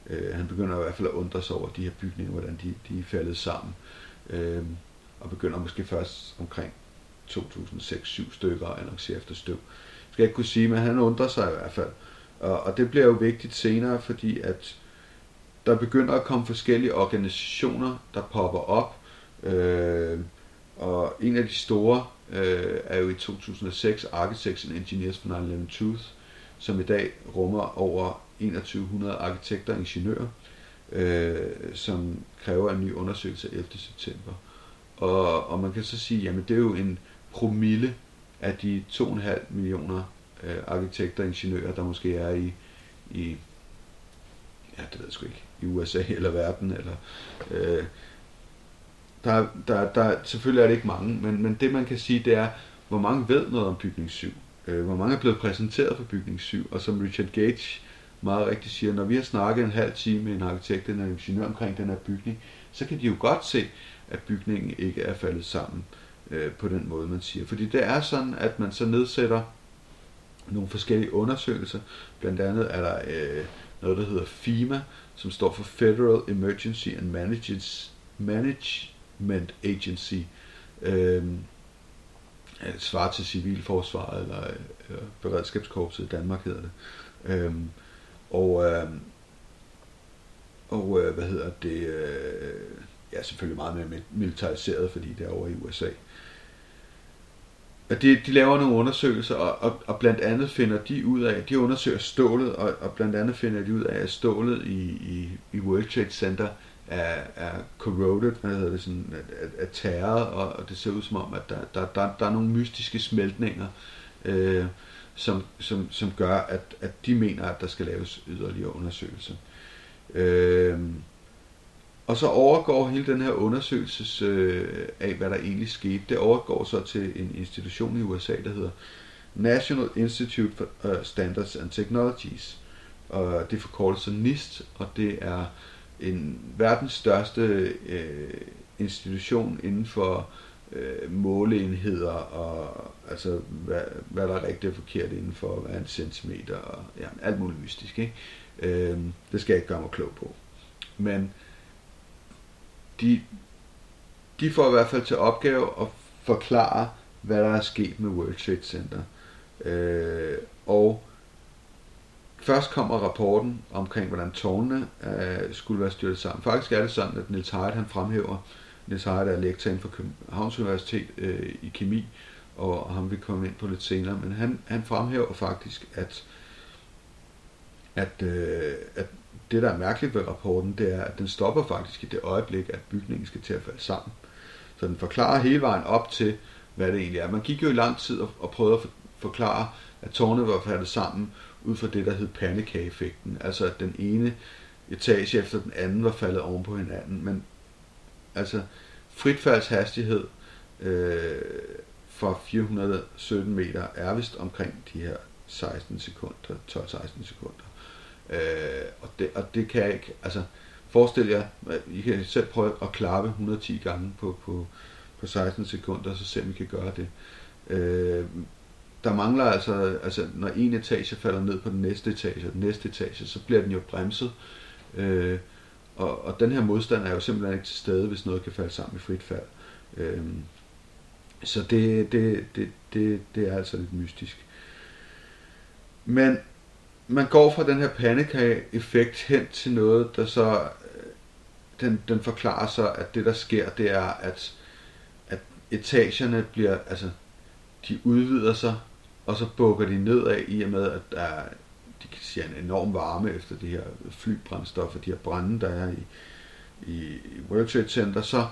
øh, han begynder i hvert fald at undre sig over de her bygninger, hvordan de, de er faldet sammen. Øh, og begynder måske først omkring 2006-7 stykker at annoncere efter støv. Skal jeg ikke kunne sige, men han undrer sig i hvert fald. Og, og det bliver jo vigtigt senere, fordi at der begynder at komme forskellige organisationer, der popper op. Øh, og en af de store øh, er jo i 2006 Architects and Engineers for 911 Truth, som i dag rummer over 2100 arkitekter og ingeniører, øh, som kræver en ny undersøgelse 11. september. Og, og man kan så sige, jamen det er jo en promille af de 2,5 millioner øh, arkitekter og ingeniører, der måske er i, i ja, det ved jeg sgu ikke, i USA eller verden, eller øh, der, der, der, selvfølgelig er det ikke mange, men, men det man kan sige, det er, hvor mange ved noget om bygning 7, øh, hvor mange er blevet præsenteret for bygning 7, og som Richard Gage meget rigtigt siger, når vi har snakket en halv time med en arkitekt eller en ingeniør omkring den her bygning, så kan de jo godt se, at bygningen ikke er faldet sammen øh, på den måde, man siger. Fordi det er sådan, at man så nedsætter nogle forskellige undersøgelser. Blandt andet er der øh, noget, der hedder FEMA, som står for Federal Emergency and Management Agency. Øhm, øh, svar til civilforsvaret eller, eller beredskabskorpset i Danmark hedder det. Øh, og øh, og øh, hvad hedder det? Øh, ja, selvfølgelig meget mere militariseret, fordi det er over i USA. Og de, de laver nogle undersøgelser, og, og, og blandt andet finder de ud af, de undersøger stålet, og, og blandt andet finder de ud af, at stålet i, i, i World Trade Center er, er corroded, hvad hedder det, sådan, er, er terror, og, og det ser ud som om, at der, der, der, der er nogle mystiske smeltninger, øh, som, som, som gør, at, at de mener, at der skal laves yderligere undersøgelser. Øh, og så overgår hele den her undersøgelse øh, af, hvad der egentlig skete, det overgår så til en institution i USA, der hedder National Institute for uh, Standards and Technologies. Og det forkortes så NIST, og det er en verdens største øh, institution inden for øh, måleenheder og altså hvad, hvad der er rigtigt og forkert inden for hvad er en centimeter og ja, alt muligt mystisk. Ikke? Øh, det skal jeg ikke gøre mig klog på. Men de, de får i hvert fald til opgave at forklare, hvad der er sket med World Trade Center. Øh, og først kommer rapporten omkring, hvordan tårnene øh, skulle være styrtet sammen. Faktisk er det sådan, at Niels Heidt, han fremhæver, Niels Heidt er lektor inden for Københavns Universitet øh, i kemi, og ham vil komme ind på lidt senere, men han, han fremhæver faktisk, at, at, øh, at det, der er mærkeligt ved rapporten, det er, at den stopper faktisk i det øjeblik, at bygningen skal til at falde sammen. Så den forklarer hele vejen op til, hvad det egentlig er. Man gik jo i lang tid og, og prøvede at forklare, at tårnet var faldet sammen ud fra det, der hed pandekageeffekten. Altså at den ene etage efter den anden var faldet oven på hinanden. Men altså fritfaldshastighed øh, fra 417 meter er vist omkring de her 16 sekunder, 12-16 sekunder. Øh, og, det, og det kan jeg ikke, altså forestil jer, I kan selv prøve at klappe 110 gange på, på, på 16 sekunder, så se om I kan gøre det. Øh, der mangler altså, altså når en etage falder ned på den næste etage, og den næste etage, så bliver den jo bremset. Øh, og, og den her modstand er jo simpelthen ikke til stede, hvis noget kan falde sammen i frit fald. Øh, så det, det, det, det, det er altså lidt mystisk. Men man går fra den her panika-effekt hen til noget, der så, øh, den, den forklarer så, at det der sker, det er, at, at etagerne bliver, altså, de udvider sig, og så bukker de nedad i og med, at der er, de kan sige, en enorm varme efter de her flybrændstoffer, de her brænde, der er i, i World Trade Center, så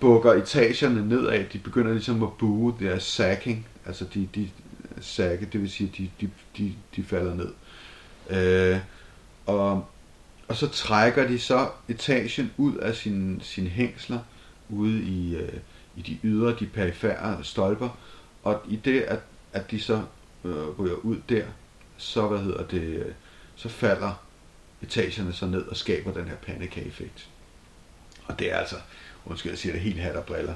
bukker etagerne nedad, de begynder ligesom at buge, det er sacking, altså de, de sække, det vil sige, de, de, de, de falder ned. Øh, og, og så trækker de så etagen ud af sine sin hængsler ude i, øh, i de ydre, de perifære stolper, og i det, at, at de så øh, ryger ud der, så, hvad hedder det, øh, så falder etagerne så ned og skaber den her panika-effekt. Og det er altså, undskyld, jeg siger det helt hat og briller,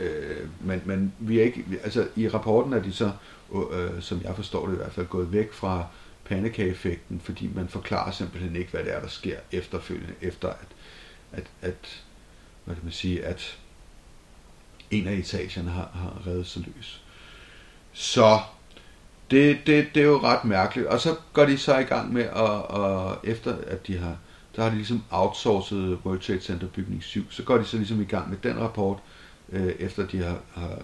øh, men, men vi er ikke, altså i rapporten er de så, øh, øh, som jeg forstår det i hvert fald, gået væk fra pandekageeffekten, fordi man forklarer simpelthen ikke, hvad det er, der sker efterfølgende, efter at, at, at hvad kan man sige, at en af etagerne har, har reddet sig løs. Så det, det, det er jo ret mærkeligt. Og så går de så i gang med, at, at efter at de har, der har de ligesom outsourcet World Trade Center bygning 7, så går de så ligesom i gang med den rapport, øh, efter de har, har,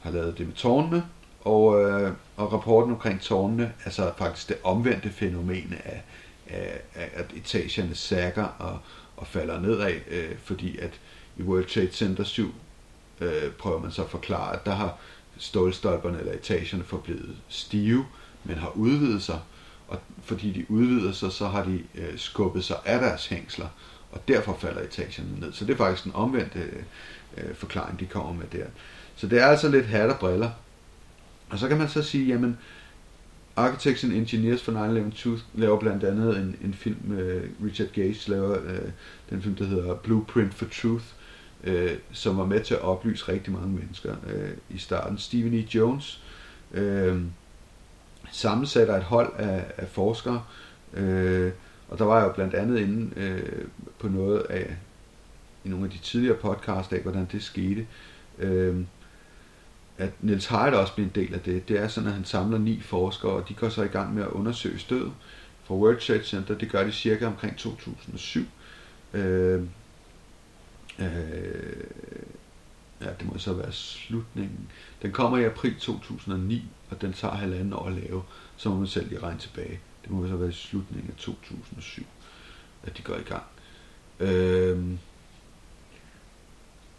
har lavet det med tårnene, og, øh, og rapporten omkring tårnene er så faktisk det omvendte fænomen af, af, af at etagerne sækker og, og falder nedad, øh, fordi at i World Trade Center 7 øh, prøver man så at forklare, at der har stålstolperne eller etagerne forblevet stive, men har udvidet sig, og fordi de udvider sig, så har de øh, skubbet sig af deres hængsler, og derfor falder etagerne ned. Så det er faktisk en omvendt øh, forklaring, de kommer med der. Så det er altså lidt hat og briller. Og så kan man så sige, jamen, Architects and Engineers for 9-11-2 laver blandt andet en, en film øh, Richard Gage, laver øh, den film, der hedder Blueprint for Truth, øh, som var med til at oplyse rigtig mange mennesker øh, i starten. Stephen E. Jones øh, sammensætter et hold af, af forskere, øh, og der var jo blandt andet inde øh, på noget af, i nogle af de tidligere podcasts af, hvordan det skete, øh, at Niels Heidt også bliver en del af det. Det er sådan, at han samler ni forskere, og de går så i gang med at undersøge stød fra World Trade Center. Det gør de cirka omkring 2007. Øh, øh, ja, det må så være slutningen. Den kommer i april 2009, og den tager halvanden år at lave. Så må man selv lige regne tilbage. Det må så være i slutningen af 2007, at de går i gang. Øh,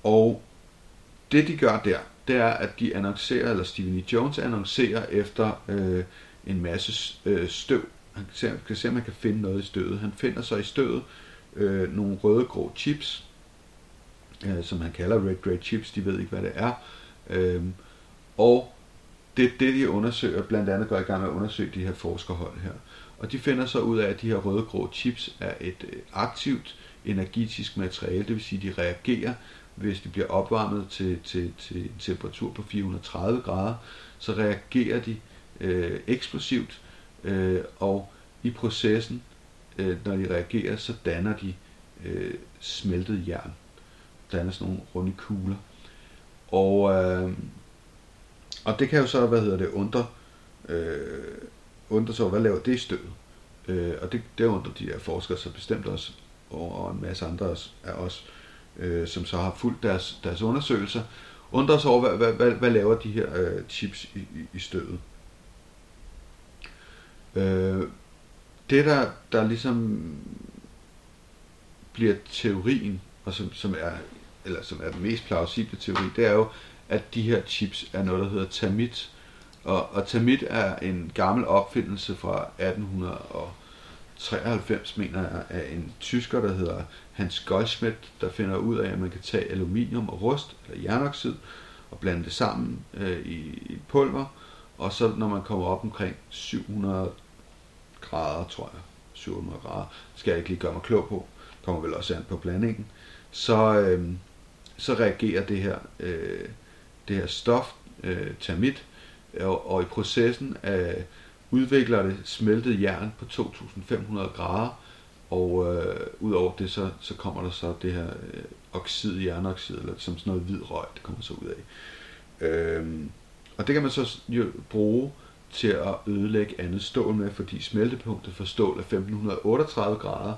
og det de gør der, det er, at de annoncerer, eller Stephen E. Jones annoncerer efter øh, en masse øh, støv. Han kan se, kan se, om man kan finde noget i støvet. Han finder så i støvet øh, nogle røde-grå chips, øh, som han kalder red Great chips. De ved ikke, hvad det er. Øh, og det er det, de undersøger, blandt andet går i gang med at undersøge de her forskerhold her. Og de finder så ud af, at de her røde-grå chips er et øh, aktivt energetisk materiale, det vil sige, at de reagerer hvis de bliver opvarmet til, til, til en temperatur på 430 grader, så reagerer de øh, eksplosivt, øh, og i processen, øh, når de reagerer, så danner de øh, smeltet jern danne sådan nogle runde kugler. Og, øh, og det kan jo så, hvad hedder det, undre, øh, undre sig hvad laver det i støvet? Øh, og det, det undrer de her forskere så bestemt også, og en masse andre af os øh, som så har fulgt deres, deres undersøgelser, undrer sig over, hvad, hvad, hvad, hvad laver de her øh, chips i, i, i støvet. Øh, det, der, der ligesom bliver teorien, og som, som er eller som er den mest plausible teori, det er jo, at de her chips er noget, der hedder termit. Og, og termit er en gammel opfindelse fra 1893, mener jeg, af en tysker, der hedder Hans Goldschmidt, der finder ud af, at man kan tage aluminium og rust, eller jernoxid, og blande det sammen øh, i, i pulver, og så når man kommer op omkring 700 grader, tror jeg, 700 grader, skal jeg ikke lige gøre mig klog på, kommer vel også an på blandingen, så, øh, så reagerer det her, øh, det her stof, øh, termit, og, og i processen øh, udvikler det smeltet jern på 2500 grader, og øh, udover det, så, så kommer der så det her øh, oxid, jernoxid, eller som sådan noget hvid røg, det kommer så ud af. Øhm, og det kan man så jo bruge til at ødelægge andet stål med, fordi smeltepunktet for stål er 1538 grader,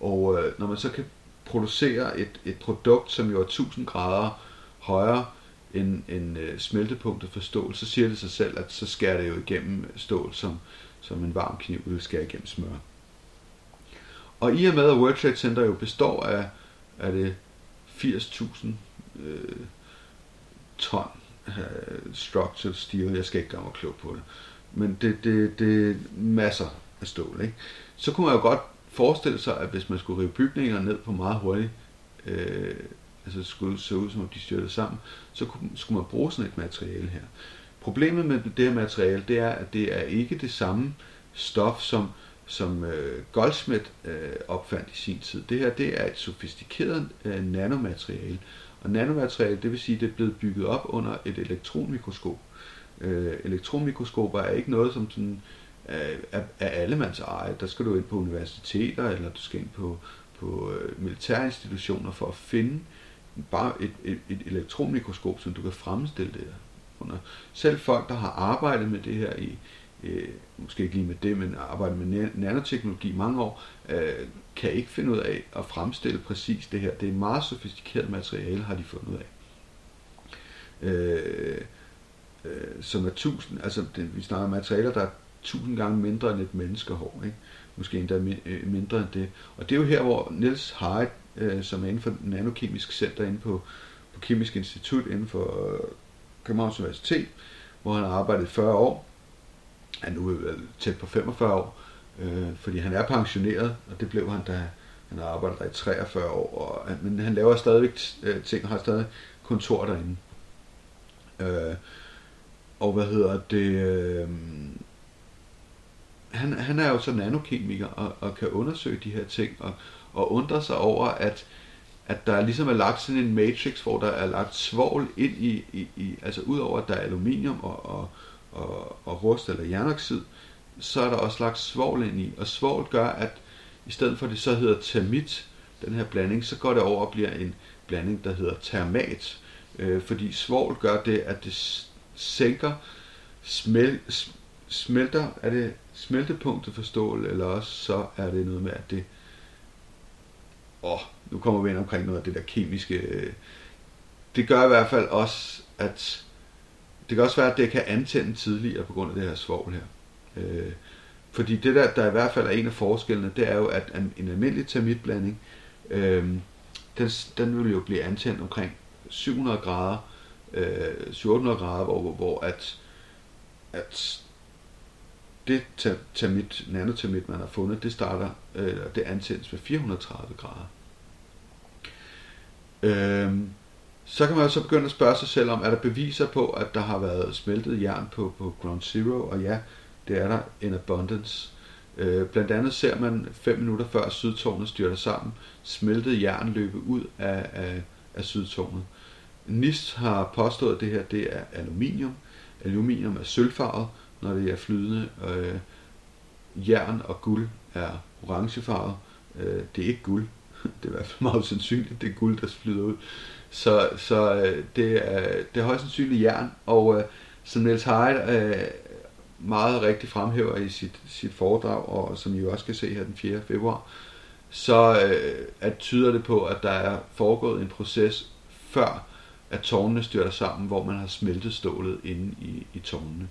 og øh, når man så kan producere et, et produkt, som jo er 1000 grader højere end, end øh, smeltepunktet for stål, så siger det sig selv, at så skærer det jo igennem stål, som, som en varm kniv vil skære igennem smør. Og i og med, at World Trade Center jo består af, af det 80.000 øh, ton øh, structural steel, jeg skal ikke gøre mig klog på det, men det, det, det er masser af stål, ikke? så kunne man jo godt forestille sig, at hvis man skulle rive bygninger ned på meget hurtigt, øh, altså skulle se ud som om de styrte sammen, så kunne, skulle man bruge sådan et materiale her. Problemet med det her materiale, det er, at det er ikke det samme stof, som som øh, Goldsmith øh, opfandt i sin tid. Det her det er et sofistikeret øh, nanomateriale. Og nanomateriale, det vil sige, det er blevet bygget op under et elektronmikroskop. Øh, elektronmikroskoper er ikke noget, som sådan, øh, er, er allemands eje. Der skal du ind på universiteter, eller du skal ind på, på øh, militærinstitutioner for at finde bare et, et, et elektronmikroskop, som du kan fremstille det under. Selv folk, der har arbejdet med det her i, øh, måske ikke lige med det, men arbejdet med nanoteknologi mange år, øh, kan ikke finde ud af at fremstille præcis det her. Det er meget sofistikeret materiale, har de fundet ud af. Øh, øh, som er tusind, altså det, vi snakker om materialer, der er tusind gange mindre end et menneskehår, ikke? måske endda øh, mindre end det. Og det er jo her, hvor Niels Hyde, øh, som er inden for nanokemisk center inde på, på Kemisk Institut inden for øh, Københavns Universitet, hvor han har arbejdet 40 år, er nu øh, tæt på 45 år, Øh, fordi han er pensioneret, og det blev han, da han har arbejdet der i 43 år, og, men han laver stadigvæk øh, ting, og har stadig kontor derinde. Øh, og hvad hedder det? Øh, han, han er jo så nanokemiker og, og kan undersøge de her ting og, og undre sig over, at, at der ligesom er lagt sådan en matrix, hvor der er lagt svovl ind i, i, i altså udover at der er aluminium og, og, og, og rust eller jernoxid, så er der også lagt svovl ind i, og svovl gør, at i stedet for at det så hedder termit, den her blanding, så går det over og bliver en blanding, der hedder termat, øh, fordi svovl gør det, at det sænker smel, smelter, er det smeltepunktet for stål, eller også så er det noget med, at det, åh, nu kommer vi ind omkring noget af det der kemiske, øh. det gør i hvert fald også, at det kan også være, at det kan antænde tidligere på grund af det her svovl her. Øh, fordi det der, der i hvert fald er en af forskellene, det er jo, at en, en almindelig termitblanding, øh, den, den vil jo blive antændt omkring 700 grader, øh, 700 grader, hvor, hvor at, at det termit, nanotermit, man har fundet, det starter, øh, det antændes ved 430 grader. Øhm, så kan man også så begynde at spørge sig selv om, er der beviser på, at der har været smeltet jern på, på Ground Zero, og ja, det er der in abundance. Øh, blandt andet ser man 5 minutter før sydtårnet styrter sammen, smeltet jern løbe ud af, af, af sydtårnet. NIST har påstået, at det her det er aluminium. Aluminium er sølvfarvet, når det er flydende. Øh, jern og guld er orangefarvet. Øh, det er ikke guld. Det er i hvert fald meget sandsynligt, det er guld, der flyder ud. Så, så øh, det, er, det er højst sandsynligt jern, og øh, som Niels Heide øh, meget rigtig fremhæver i sit, sit foredrag, og som I også kan se her den 4. februar, så øh, at tyder det på, at der er foregået en proces før, at tårnene styrter sammen, hvor man har smeltet stålet inde i, i tårnene.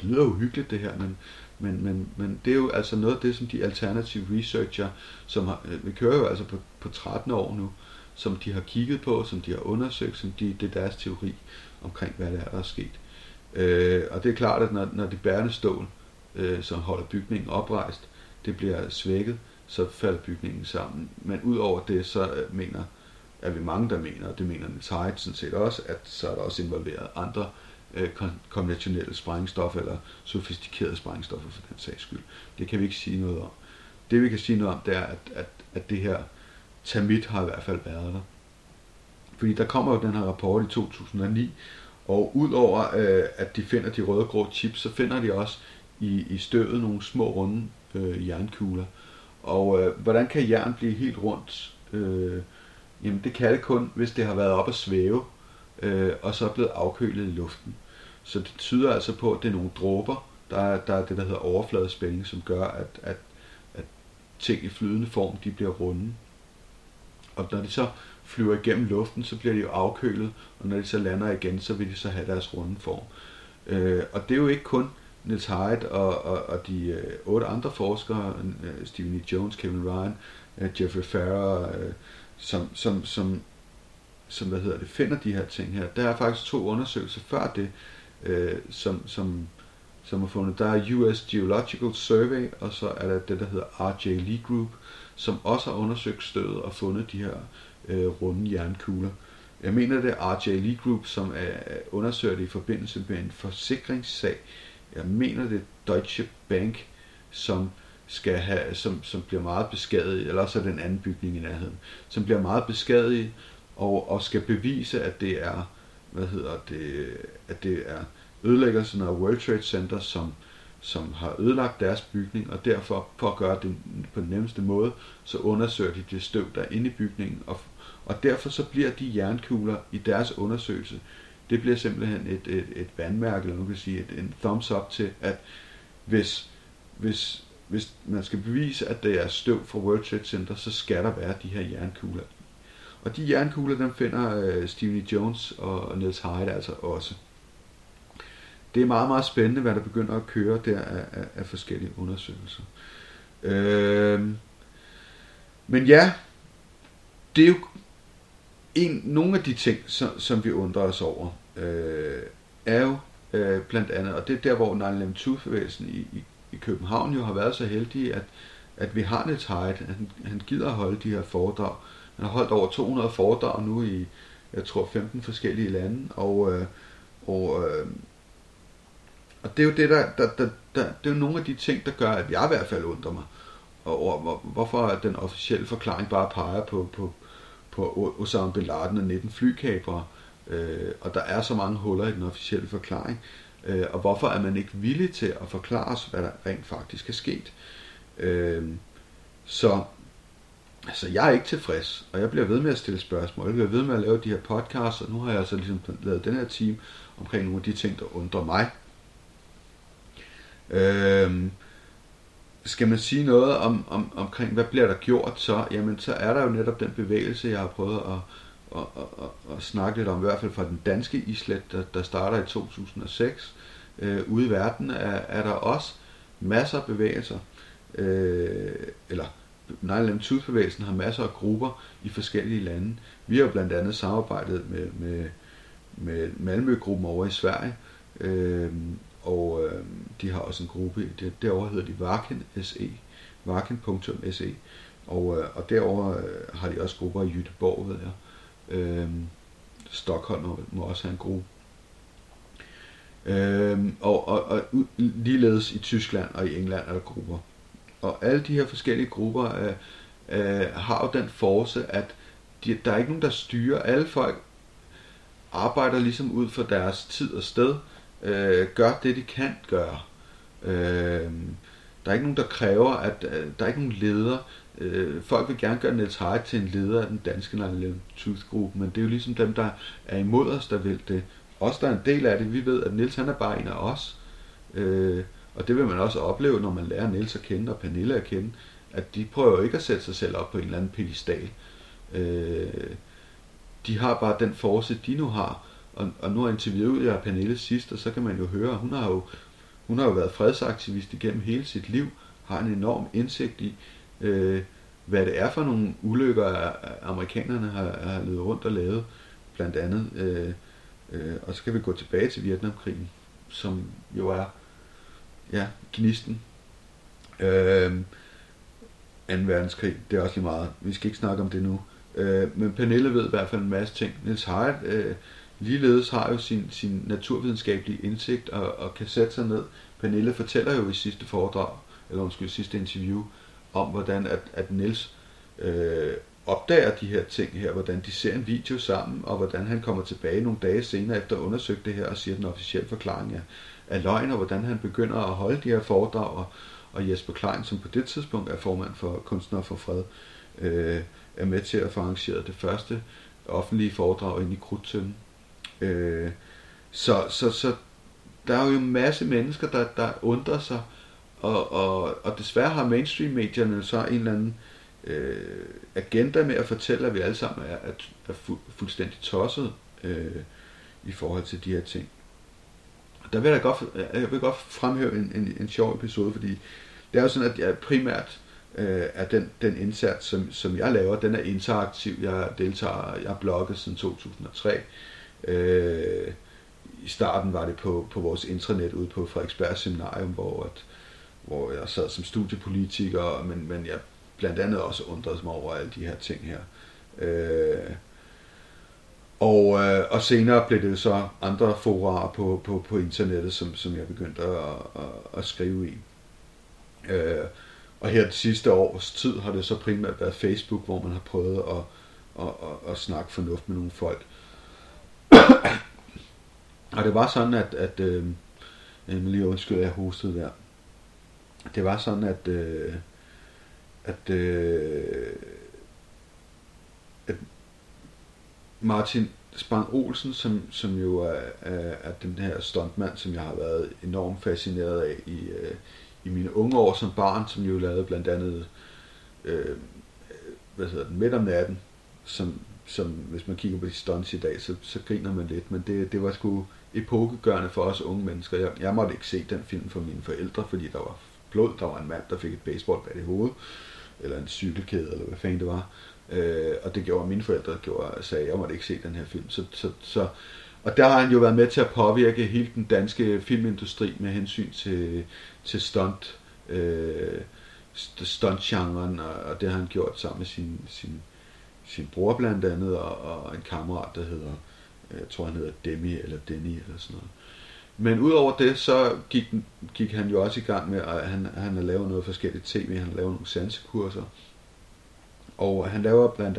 Det lyder uhyggeligt det her, men, men, men, men det er jo altså noget af det, som de alternative researcher, som har, øh, vi kører jo altså på, på 13 år nu, som de har kigget på, som de har undersøgt, som de, det er deres teori omkring, hvad det er, der er sket. Øh, og det er klart, at når, når de bærende stål, øh, som holder bygningen oprejst, det bliver svækket, så falder bygningen sammen. Men udover det, så øh, mener, er vi mange, der mener, og det mener Niels Heidt sådan set også, at så er der også involveret andre øh, Øh, konventionelle sprængstoffer eller sofistikerede sprængstoffer for den sags skyld. Det kan vi ikke sige noget om. Det vi kan sige noget om, det er, at, at, at det her termit har i hvert fald været der. Fordi der kommer jo den her rapport i 2009, og udover øh, at de finder de røde grå chips, så finder de også i, i støvet nogle små runde øh, jernkugler. Og øh, hvordan kan jern blive helt rundt? Øh, jamen det kan det kun, hvis det har været op at svæve, øh, og så er blevet afkølet i luften. Så det tyder altså på, at det er nogle dråber, der er, der er det, der hedder overfladespænding, som gør, at, at, at ting i flydende form, de bliver runde. Og når de så flyver igennem luften, så bliver de jo afkølet, og når de så lander igen, så vil de så have deres runde form. Øh, og det er jo ikke kun Niels Hyde og, og, og de øh, otte andre forskere, øh, Stephen E. Jones, Kevin Ryan, øh, Jeffrey Farrer, øh, som, som, som, som hvad hedder det, finder de her ting her. Der er faktisk to undersøgelser før det, øh, som, som, som har fundet. Der er US Geological Survey, og så er der det, der hedder RJ Lee Group, som også har undersøgt stødet og fundet de her øh, runde jernkugler. Jeg mener, det er RJ Lee Group, som er undersøgt i forbindelse med en forsikringssag. Jeg mener, det er Deutsche Bank, som skal have, som, som bliver meget beskadiget, eller også er den anden bygning i nærheden, som bliver meget beskadiget og, og skal bevise, at det er, hvad hedder det, at det er ødelæggelsen af World Trade Center, som, som har ødelagt deres bygning, og derfor for at gøre det på den nemmeste måde, så undersøger de det støv, der er inde i bygningen, og og derfor så bliver de jernkugler i deres undersøgelse, det bliver simpelthen et, et, et vandmærke, eller man kan sige et, en thumbs up til, at hvis, hvis, hvis man skal bevise, at det er støv fra World Trade Center, så skal der være de her jernkugler. Og de jernkugler, dem finder øh, Stevie. Jones og Niels Hyde altså også. Det er meget, meget spændende, hvad der begynder at køre der af, af, af forskellige undersøgelser. Øh, men ja, det er jo en, nogle af de ting, som, som vi undrer os over, øh, er jo øh, blandt andet, og det er der, hvor 9-11-bevægelsen i, i, i København jo har været så heldig, at, at vi har Niels at Han, han gider at holde de her foredrag. Han har holdt over 200 foredrag nu i, jeg tror, 15 forskellige lande, og, øh, og, øh, og det er jo det, der, der, der, der, det er jo nogle af de ting, der gør, at jeg i hvert fald undrer mig over, hvor, hvorfor den officielle forklaring bare peger på, på, på Osama Bin Laden og 19 flykabere, øh, og der er så mange huller i den officielle forklaring, øh, og hvorfor er man ikke villig til at forklare os, hvad der rent faktisk er sket. Øh, så altså, jeg er ikke tilfreds, og jeg bliver ved med at stille spørgsmål, jeg bliver ved med at lave de her podcasts, og nu har jeg så ligesom lavet den her team omkring nogle af de ting, der undrer mig. Øh, skal man sige noget om, om, omkring, hvad bliver der gjort så? Jamen, så er der jo netop den bevægelse, jeg har prøvet at, at, at, at, at snakke lidt om, i hvert fald fra den danske islet, der, der starter i 2006. Øh, ude i verden er, er der også masser af bevægelser, øh, eller 9 Tooth bevægelsen har masser af grupper i forskellige lande. Vi har blandt andet samarbejdet med, med, med Malmø-gruppen over i Sverige, øh, og øh, de har også en gruppe, der, derovre hedder de Varken SE, varken.se, og, øh, og derover øh, har de også grupper i Jytteborg, ved jeg. Øh, Stockholm må også have en gruppe. Øh, og, og, og ligeledes i Tyskland og i England er der grupper. Og alle de her forskellige grupper øh, øh, har jo den force, at de, der er ikke nogen, der styrer. Alle folk arbejder ligesom ud for deres tid og sted, øh, gør det, de kan gøre. Øh, der er ikke nogen, der kræver, at øh, der er ikke nogen leder. Øh, folk vil gerne gøre Niels Heidt til en leder af den danske Nine Tooth Group, men det er jo ligesom dem, der er imod os, der vil det. Os, der er en del af det, vi ved, at Niels han er bare en af os. Øh, og det vil man også opleve, når man lærer Niels at kende og Pernille at kende, at de prøver ikke at sætte sig selv op på en eller anden pedestal. Øh, de har bare den force, de nu har, og, og nu interviewede jeg jeg Pernille sidst, og så kan man jo høre, hun har jo, hun har jo været fredsaktivist igennem hele sit liv, har en enorm indsigt i, øh, hvad det er for nogle ulykker, amerikanerne har, har levet rundt og lavet, blandt andet. Øh, øh, og så kan vi gå tilbage til Vietnamkrigen, som jo er ja, gnisten. Øh, 2. verdenskrig, det er også lige meget. Vi skal ikke snakke om det nu. Øh, men Pernille ved i hvert fald en masse ting. Niels Heidt øh, ligeledes har jo sin, sin naturvidenskabelige indsigt og, og kan sætte sig ned. Pernille fortæller jo i sidste foredrag, eller undskyld, sidste interview, om hvordan at, at Niels øh, opdager de her ting her, hvordan de ser en video sammen, og hvordan han kommer tilbage nogle dage senere efter at undersøgt det her og siger, at den officielle forklaring er, er løgn, og hvordan han begynder at holde de her foredrag, og, og Jesper Klein, som på det tidspunkt er formand for Kunstner for Fred, øh, er med til at få arrangeret det første offentlige foredrag ind i Krudtønden. Øh, så, så, så der er jo en masse mennesker, der, der undrer sig, og, og, og desværre har mainstream-medierne så en eller anden øh, agenda med at fortælle, at vi alle sammen er, er, er fu, fuldstændig tosset øh, i forhold til de her ting. Der vil jeg godt, jeg vil godt fremhæve en, en, en sjov episode, fordi det er jo sådan, at jeg primært øh, er den, den indsats, som, som jeg laver, den er interaktiv. Jeg deltager, jeg har blogget siden 2003. Øh, I starten var det på, på vores intranet ude på Frederiksberg Seminarium, hvor, at, hvor jeg sad som studiepolitiker, men, men jeg blandt andet også undrede mig over alle de her ting her. Øh, og, øh, og senere blev det så andre forarer på, på, på internettet, som, som jeg begyndte at, at, at skrive i. Øh, og her det sidste års tid har det så primært været Facebook, hvor man har prøvet at, at, at, at snakke fornuft med nogle folk og det var sådan, at, at øh, øh jeg lige undskyld, jeg hostede der. Det var sådan, at, øh, at, øh, at Martin Spang Olsen, som, som jo er, er, er den her stuntmand, som jeg har været enormt fascineret af i, øh, i mine unge år som barn, som jo lavede blandt andet øh, hvad hedder den, midt om natten, som, som hvis man kigger på de stunts i dag, så, så griner man lidt, men det, det var sgu epokegørende for os unge mennesker. Jeg, jeg måtte ikke se den film for mine forældre, fordi der var blod, der var en mand, der fik et baseballbat i hovedet, eller en cykelkæde, eller hvad fanden det var. Øh, og det gjorde mine forældre, gjorde, sagde, jeg måtte ikke se den her film. Så, så, så, og der har han jo været med til at påvirke hele den danske filmindustri med hensyn til, til stunt øh, stuntgenren, og, og det har han gjort sammen med sin, sin, sin bror blandt andet, og, og en kammerat, der hedder, øh, jeg tror han hedder Demi eller Denny eller sådan noget. Men udover det, så gik, gik han jo også i gang med, at han, han har lavet noget forskelligt tv, han har lavet nogle sansekurser, og han laver blandt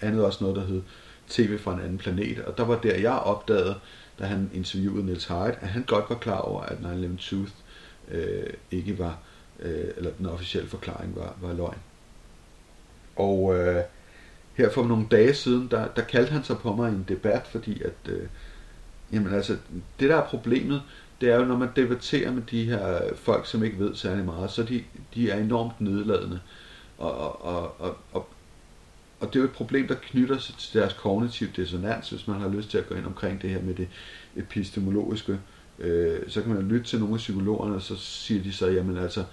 andet også noget, der hed TV fra en anden planet, og der var der, jeg opdagede, da han interviewede Niels Hyde, at han godt var klar over, at 9-11 Truth øh, ikke var, øh, eller den officielle forklaring var, var løgn. Og øh, her for nogle dage siden, der, der kaldte han sig på mig i en debat, fordi at, øh, jamen altså, det der er problemet, det er jo, når man debatterer med de her folk, som ikke ved særlig meget, så de, de er enormt nedladende. Og, og, og, og, og det er jo et problem, der knytter sig til deres kognitiv dissonans, hvis man har lyst til at gå ind omkring det her med det epistemologiske. Øh, så kan man lytte til nogle af psykologerne, og så siger de så, jamen altså,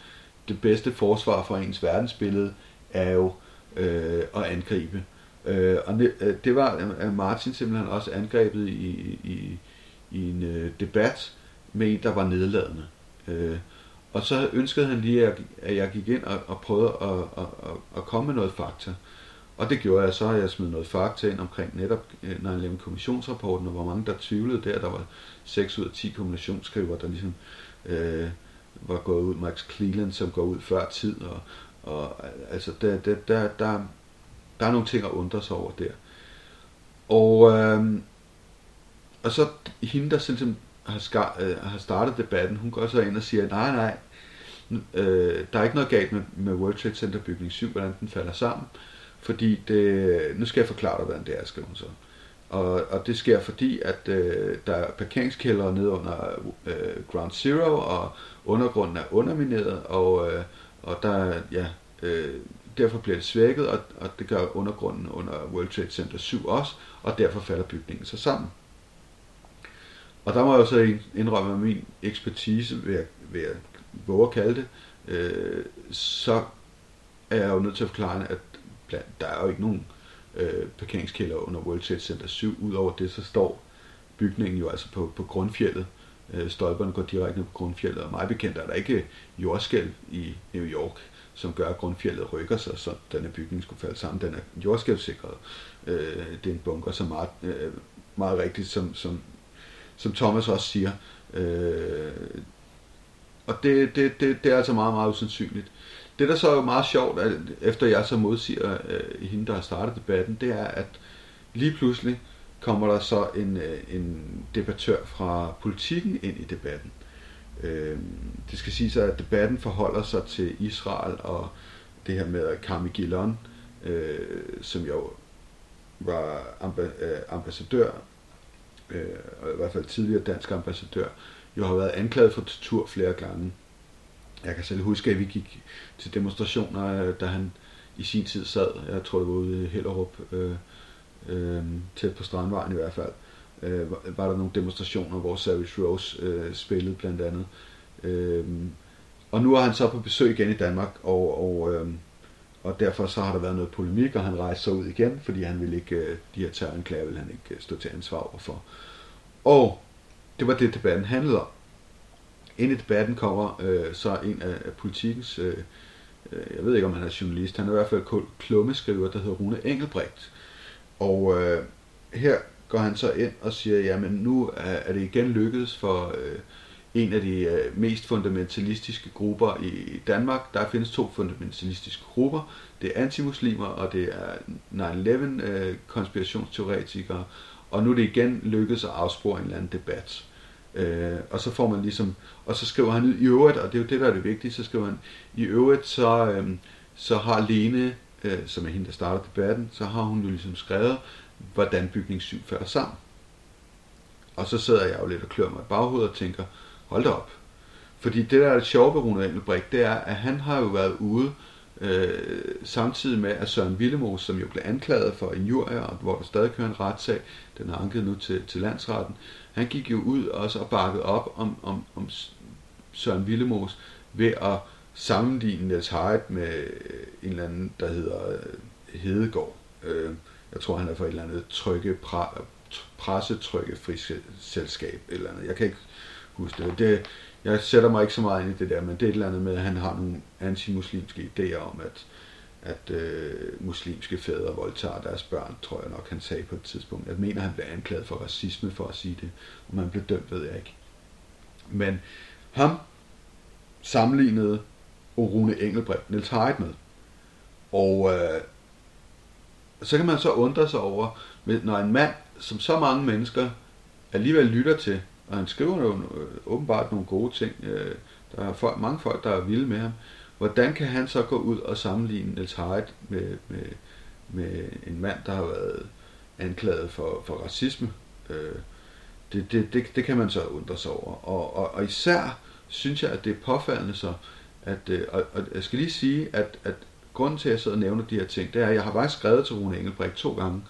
det bedste forsvar for ens verdensbillede er jo øh, at angribe. Øh, og det, øh, det var Martin simpelthen også angrebet i, i, i en øh, debat med en, der var nedladende. Øh, og så ønskede han lige, at, at jeg gik ind og, og prøvede at, at, at, at komme med noget fakta. Og det gjorde jeg så, at jeg smed noget fakta ind omkring netop øh, når jeg lavede kommissionsrapporten, og hvor mange der tvivlede der. Der var 6 ud af 10 kommissionsskriver, der ligesom øh, var gået ud. Max Cleland, som går ud før tid. Og, og altså, der, der, der, der, der er nogle ting at undre sig over der. Og, øh, og så hende, der selv har, skar, øh, har startet debatten, hun går så ind og siger, nej, nej, øh, der er ikke noget galt med, med World Trade Center bygning 7, hvordan den falder sammen. Fordi det, nu skal jeg forklare dig, hvordan det er, skriver hun så. Og, og det sker fordi, at øh, der er parkeringskældre nede under øh, Ground Zero, og undergrunden er undermineret, og, øh, og der, ja, øh, derfor bliver det svækket, og, og det gør undergrunden under World Trade Center 7 også, og derfor falder bygningen så sammen. Og der må jeg så indrømme, at min ekspertise, ved at, ved at våge at kalde det, øh, så er jeg jo nødt til at forklare, at der er jo ikke nogen øh, parkeringskælder under World Trade Center 7. Udover det, så står bygningen jo altså på, på grundfjellet. Øh, stolperne går direkte ned på grundfjellet, og mig bekendt er der ikke jordskælv i New York, som gør, at grundfjellet rykker sig, så denne bygning skulle falde sammen. Den er jordskælvsikret. Øh, det er en bunker, som meget, øh, meget rigtigt, som, som, som Thomas også siger. Øh, og det, det, det, det er altså meget, meget usandsynligt. Det, der så er meget sjovt, at efter jeg så modsiger øh, hende, der har startet debatten, det er, at lige pludselig kommer der så en, øh, en debattør fra politikken ind i debatten. Øh, det skal sige sig, at debatten forholder sig til Israel og det her med Kami Gilon, øh, som jo var amba- øh, ambassadør, øh, i hvert fald tidligere dansk ambassadør, jo har været anklaget for tortur flere gange. Jeg kan selv huske, at vi gik til demonstrationer, øh, da han i sin tid sad, jeg tror det var ude i Hellerup, øh, øh, tæt på Strandvejen i hvert fald, øh, var der nogle demonstrationer, hvor Savage Rose øh, spillede blandt andet. Øh, og nu er han så på besøg igen i Danmark, og, og, øh, og derfor så har der været noget polemik, og han rejser sig ud igen, fordi han vil ikke, øh, de her terroranklager vil han ikke øh, stå til ansvar overfor. Og det var det, debatten handlede om. Ind i debatten kommer øh, så en af, af politikens, øh, øh jeg ved ikke om han er journalist, han er i hvert fald klummeskriver, der hedder Rune Engelbrecht. Og øh, her går han så ind og siger, jamen nu er, er det igen lykkedes for øh, en af de øh, mest fundamentalistiske grupper i Danmark. Der findes to fundamentalistiske grupper. Det er antimuslimer, og det er 9-11 øh, konspirationsteoretikere. Og nu er det igen lykkedes at afspore en eller anden debat. Øh, og så får man ligesom, og så skriver han i øvrigt, og det er jo det, der er det vigtige, så skriver han, i øvrigt så, øh, så har Lene, øh, som er hende, der starter debatten, så har hun jo ligesom skrevet, hvordan bygning 7 falder sammen. Og så sidder jeg jo lidt og klør mig i baghovedet og tænker, hold da op. Fordi det, der er det sjove ved Rune Engelbrecht, det er, at han har jo været ude øh, samtidig med, at Søren Villemos, som jo blev anklaget for injurier, og hvor der stadig kører en retssag, den er anket nu til, til landsretten, han gik jo ud også og bakkede op om, om, om Søren Villemos ved at sammenligne Niels Heidt med øh, en eller anden, der hedder øh, Hedegaard. Øh, jeg tror, han er for et eller andet trykke, pressetrykke friselskab eller andet. Jeg kan ikke huske det. det. Jeg sætter mig ikke så meget ind i det der, men det er et eller andet med, at han har nogle antimuslimske idéer om, at, at øh, muslimske fædre voldtager deres børn, tror jeg nok, han sagde på et tidspunkt. Jeg mener, han blev anklaget for racisme for at sige det, og man blev dømt, ved jeg ikke. Men ham sammenlignede Rune Engelbrecht Niels Heidt med. Og øh, så kan man så undre sig over, når en mand, som så mange mennesker alligevel lytter til, og han skriver jo øh, åbenbart nogle gode ting, øh, der er folk, mange folk, der er vilde med ham, hvordan kan han så gå ud og sammenligne Niels Heidt med, med, med en mand, der har været anklaget for, for racisme? Øh, det, det, det, det kan man så undre sig over. Og, og, og især synes jeg, at det er påfaldende så, at, øh, og, og jeg skal lige sige, at, at grunden til, at jeg sidder og nævner de her ting, det er, at jeg har faktisk skrevet til Rune Engelbrecht to gange,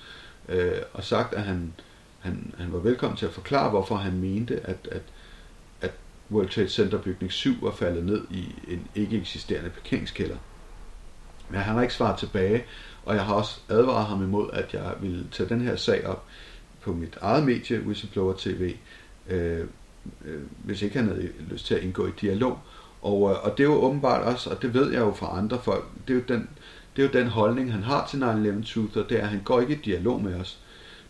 øh, og sagt, at han, han, han var velkommen til at forklare, hvorfor han mente, at, at, at World Trade Center bygning 7 var faldet ned i en ikke eksisterende parkeringskælder. Men han har ikke svaret tilbage, og jeg har også advaret ham imod, at jeg ville tage den her sag op på mit eget medie, Whistleblower TV, øh, øh, hvis ikke han havde lyst til at indgå i dialog. Og, øh, og det er jo åbenbart også, og det ved jeg jo fra andre folk, det er jo den, det er jo den holdning, han har til 9-11 Truth, og det er, at han går ikke i dialog med os.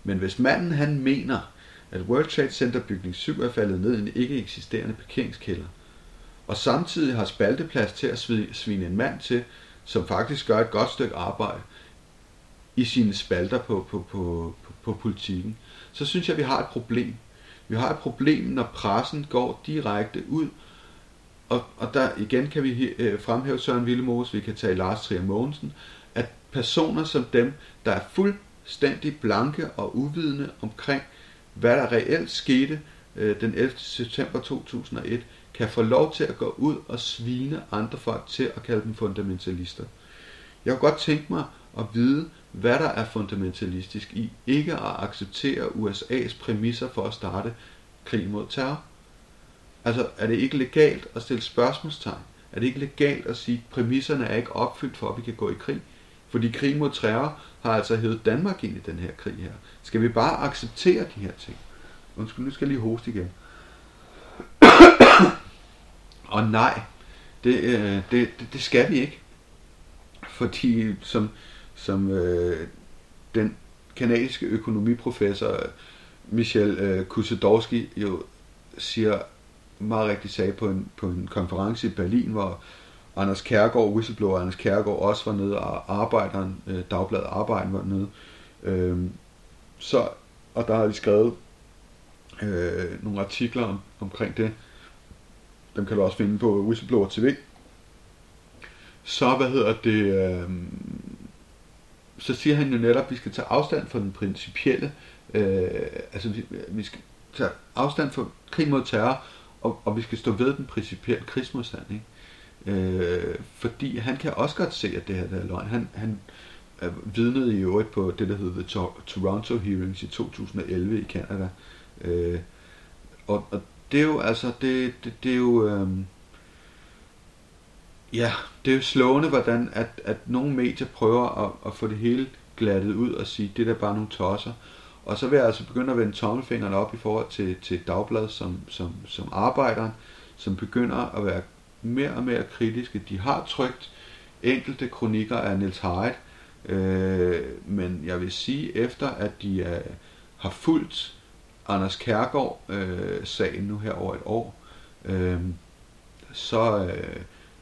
Men hvis manden han mener, at World Trade Center bygning 7 er faldet ned i en ikke eksisterende parkeringskælder, og samtidig har spalteplads til at svine en mand til, som faktisk gør et godt stykke arbejde i sine spalter på, på, på, på, på politikken, så synes jeg, at vi har et problem. Vi har et problem, når pressen går direkte ud, og, og der igen kan vi øh, fremhæve Søren Villemose, vi kan tage Lars Trier Mogensen, at personer som dem, der er fuldstændig blanke og uvidende omkring, hvad der reelt skete øh, den 11. september 2001, kan få lov til at gå ud og svine andre folk til at kalde dem fundamentalister. Jeg kunne godt tænke mig at vide, hvad der er fundamentalistisk i ikke at acceptere USA's præmisser for at starte krig mod terror. Altså, er det ikke legalt at stille spørgsmålstegn? Er det ikke legalt at sige, at præmisserne er ikke opfyldt for, at vi kan gå i krig? Fordi krig mod terror har altså hævet Danmark ind i den her krig her. Skal vi bare acceptere de her ting? Undskyld, nu skal jeg lige hoste igen. Og nej, det, øh, det, det, det skal vi ikke. Fordi som, som øh, den kanadiske økonomiprofessor øh, Michel øh, Kusadorski jo siger meget rigtigt sagde på en, på en konference i Berlin, hvor Anders Kærgaard, whistleblower Anders Kærgaard, også var nede, og arbejderen, øh, dagbladet Arbejden var nede. Øh, så, og der har de skrevet øh, nogle artikler om, omkring det. Dem kan du også finde på Whistleblower TV. Så, hvad hedder det, øh, så siger han jo netop, at vi skal tage afstand fra den principielle, øh, altså vi, vi skal tage afstand fra krig mod terror, og, og vi skal stå ved den principielle krigsmodstand, ikke? Øh, fordi han kan også godt se, at det her der er løgn. Han, han vidnede i øvrigt på det, der hedder The Toronto Hearings i 2011 i Canada. Øh, og, og det er jo altså, det, det, det er jo, øh, ja, det er jo slående, hvordan at, at nogle medier prøver at, at få det hele glattet ud og sige, det er bare nogle tosser. Og så vil jeg altså begynde at vende tommelfingrene op i forhold til, til Dagblad som, som, som arbejder, som begynder at være mere og mere kritiske. De har trygt enkelte kronikker af Niels Heidt, øh, men jeg vil sige, efter at de er, har fulgt Anders Kærgaard øh, sagen nu her over et år, øh, så, øh,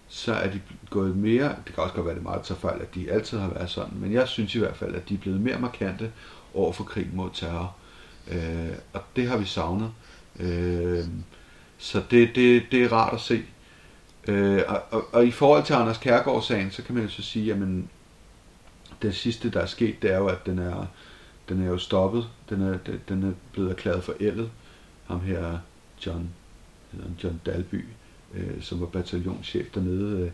så er de gået mere, det kan også godt være, det meget så fejl, at de altid har været sådan, men jeg synes i hvert fald, at de er blevet mere markante over for krig mod terror. Øh, og det har vi savnet. Øh, så det, det, det er rart at se. Øh, og, og, og i forhold til Anders Kærgaard-sagen, så kan man jo så sige, at det sidste, der er sket, det er jo, at den er, den er jo stoppet. Den er, den er blevet erklæret forældet. Ham her, John, John Dalby, øh, som var bataljonschef dernede, øh,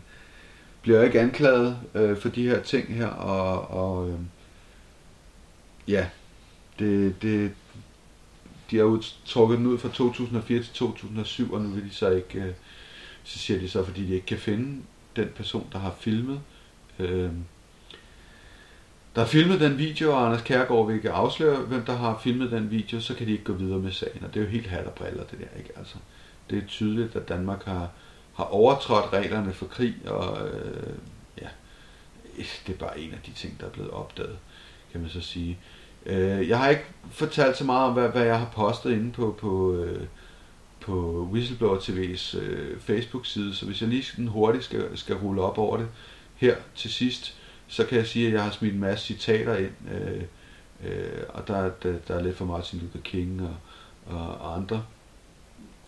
bliver ikke anklaget øh, for de her ting her, og, og øh, ja, det, det, de har jo trukket den ud fra 2004 til 2007, og nu vil de så ikke, øh, så siger de så, fordi de ikke kan finde den person, der har filmet, øh, der har filmet den video, og Anders Kærgaard vil ikke afsløre, hvem der har filmet den video, så kan de ikke gå videre med sagen, og det er jo helt hat og briller, det der, ikke? Altså, det er tydeligt, at Danmark har, har overtrådt reglerne for krig, og øh, ja, det er bare en af de ting, der er blevet opdaget, kan man så sige. Øh, jeg har ikke fortalt så meget om, hvad, hvad jeg har postet inde på, på, øh, på Whistleblower TV's øh, Facebook-side, så hvis jeg lige sådan hurtigt skal, skal rulle op over det her til sidst, så kan jeg sige, at jeg har smidt en masse citater ind, øh, øh, og der, der, der er lidt for Martin Luther King og, og, og andre.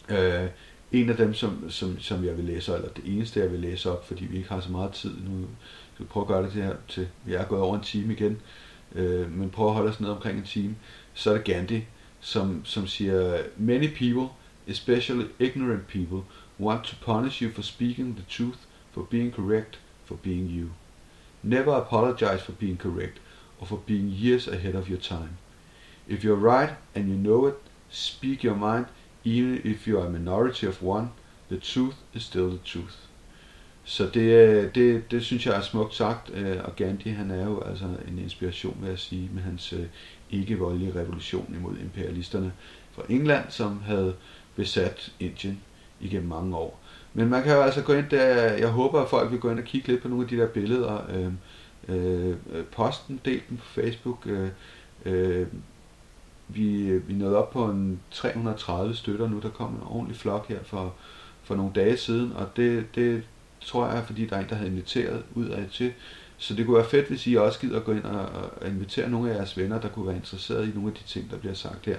Øh, en af dem, som, som, som jeg vil læse, eller det eneste, jeg vil læse op, fordi vi ikke har så meget tid nu, skal vi prøve at gøre det her til, vi er gået over en time igen, øh, øh, men prøv at holde os ned omkring en time, så er det Gandhi, som, som siger, Many people, especially ignorant people, want to punish you for speaking the truth, for being correct, for being you. Never apologize for being correct, or for being years ahead of your time. If you're right and you know it, speak your mind, even if you are a minority of one, the truth is still the truth. Så det, øh, det, det synes jeg er smukt sagt, øh, og Gandhi han er jo altså en inspiration, vil jeg sige, med hans øh, ikke-voldelige revolution imod imperialisterne fra England, som havde besat Indien igennem mange år. Men man kan jo altså gå ind der, jeg håber, at folk vil gå ind og kigge lidt på nogle af de der billeder, øh, øh, posten, del dem på Facebook, øh, øh, vi, vi nåede op på en 330 støtter nu, der kom en ordentlig flok her for, for nogle dage siden, og det, det tror jeg fordi der er en, der havde inviteret ud af til. Så det kunne være fedt, hvis I også gider gå ind og, og invitere nogle af jeres venner, der kunne være interesseret i nogle af de ting, der bliver sagt her.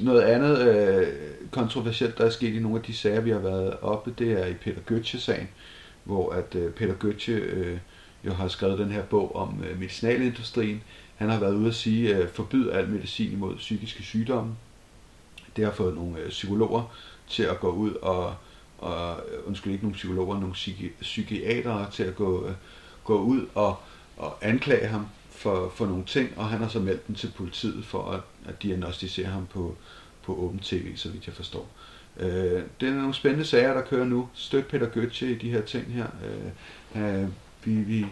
Noget andet øh, kontroversielt, der er sket i nogle af de sager, vi har været oppe, det er i Peter Götze-sagen, hvor at øh, Peter Götze øh, jo har skrevet den her bog om øh, medicinalindustrien. Han har været ude at sige, øh, forbyd al medicin imod psykiske sygdomme. Det har fået nogle øh, psykologer til at gå ud og, og øh, undskyld ikke nogle psykologer, nogle psyki, psykiatere til at gå, øh, gå ud og, og anklage ham for, for nogle ting, og han har så meldt den til politiet for at, at diagnostisere ham på, på åben tv, så vidt jeg forstår. Øh, det er nogle spændende sager, der kører nu. Støt Peter Götze i de her ting her. Øh, øh, vi, vi,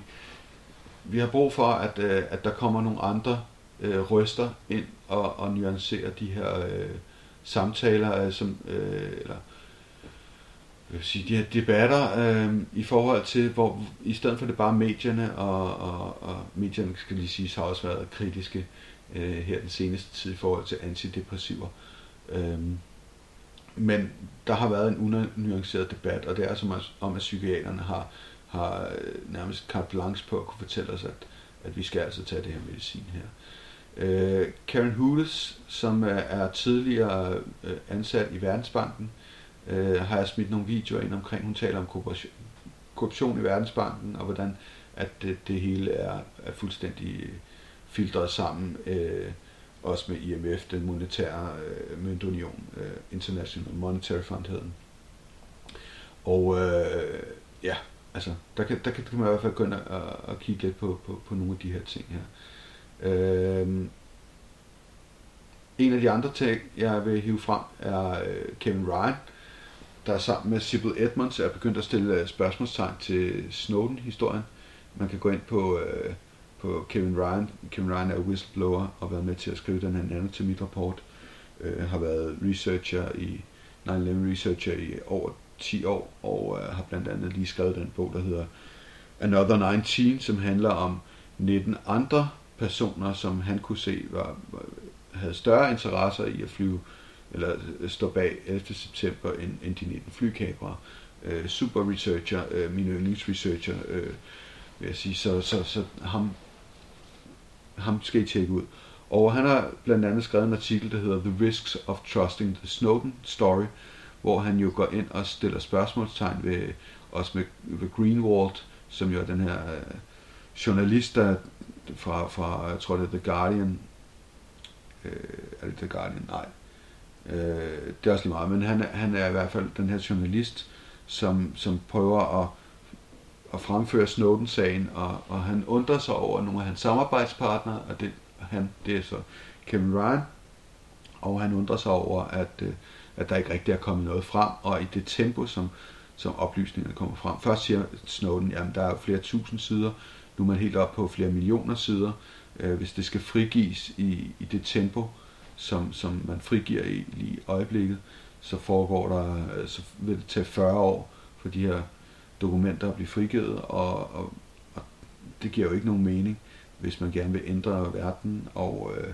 vi har brug for, at, øh, at der kommer nogle andre øh, røster ind og, og nuancerer de her øh, samtaler, øh, som, øh, eller jeg vil sige, de her debatter øh, i forhold til, hvor i stedet for det bare medierne, og, og, og medierne skal lige sige, har også været kritiske øh, her den seneste tid i forhold til antidepressiver. Øh, men der har været en unuanceret debat, og det er som om, at psykiaterne har, har øh, nærmest carte blanche på at kunne fortælle os, at, at vi skal altså tage det her medicin her. Øh, Karen Hules, som er tidligere øh, ansat i Verdensbanken, øh, øh, har jeg smidt nogle videoer ind omkring. Hun taler om korruption, korruption i Verdensbanken, og hvordan at det, det hele er, er fuldstændig filtreret sammen, øh, også med IMF, den monetære øh, møntunion, øh, International Monetary Fund hed Og øh, ja, altså, der kan, der kan, kan man i hvert fald gå ind og, og kigge lidt på, på, på nogle af de her ting her. Øh, en af de andre ting, jeg vil hive frem, er øh, Kevin Ryan, der sammen med Sybil Edmonds er begyndt at stille øh, spørgsmålstegn til Snowden-historien. Man kan gå ind på, øh, på Kevin Ryan. Kevin Ryan er whistleblower og har været med til at skrive den her nanotemid-rapport. Øh, har været researcher i 9-11 researcher i over 10 år, og øh, har blandt andet lige skrevet den bog, der hedder Another 19, som handler om 19 andre personer, som han kunne se var, var, havde større interesser i at flyve eller øh, står bag 11. september end, end de 19 flykabere. Øh, super researcher, øh, min yndlingsresearcher, øh, vil jeg sige, så, så, så ham, ham skal I tjekke ud. Og han har blandt andet skrevet en artikel, der hedder The Risks of Trusting the Snowden Story, hvor han jo går ind og stiller spørgsmålstegn ved, også med, ved Greenwald, som jo er den her øh, journalist, der fra, fra, jeg tror det er The Guardian, øh, er det The Guardian? Nej, Øh, det er også lige meget, men han, han er i hvert fald den her journalist, som, som prøver at, at fremføre Snowden-sagen, og, og han undrer sig over nogle af hans samarbejdspartnere, og det, han, det er så Kevin Ryan, og han undrer sig over, at, øh, at der ikke rigtig er kommet noget frem, og i det tempo, som, som oplysningerne kommer frem. Først siger Snowden, at der er flere tusind sider, nu er man helt op på flere millioner sider. Øh, hvis det skal frigives i, i det tempo, som, som man frigiver i, i øjeblikket, så foregår der, øh, så vil det tage 40 år for de her dokumenter at blive frigivet, og, og, og det giver jo ikke nogen mening, hvis man gerne vil ændre verden, og, øh,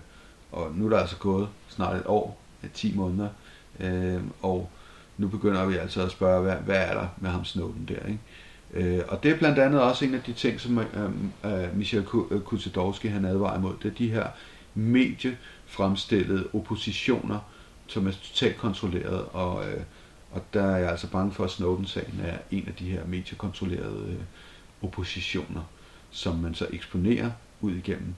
og nu er der altså gået snart et år, 10 måneder, øh, og nu begynder vi altså at spørge, hvad, hvad er der med ham Snowden der, ikke? Øh, og det er blandt andet også en af de ting, som øh, øh, Michel Kutsadowski øh, han advarer imod, det er de her fremstillet oppositioner, som er totalt kontrolleret, og, øh, og der er jeg altså bange for, at Snowden-sagen er en af de her mediekontrollerede øh, oppositioner, som man så eksponerer ud igennem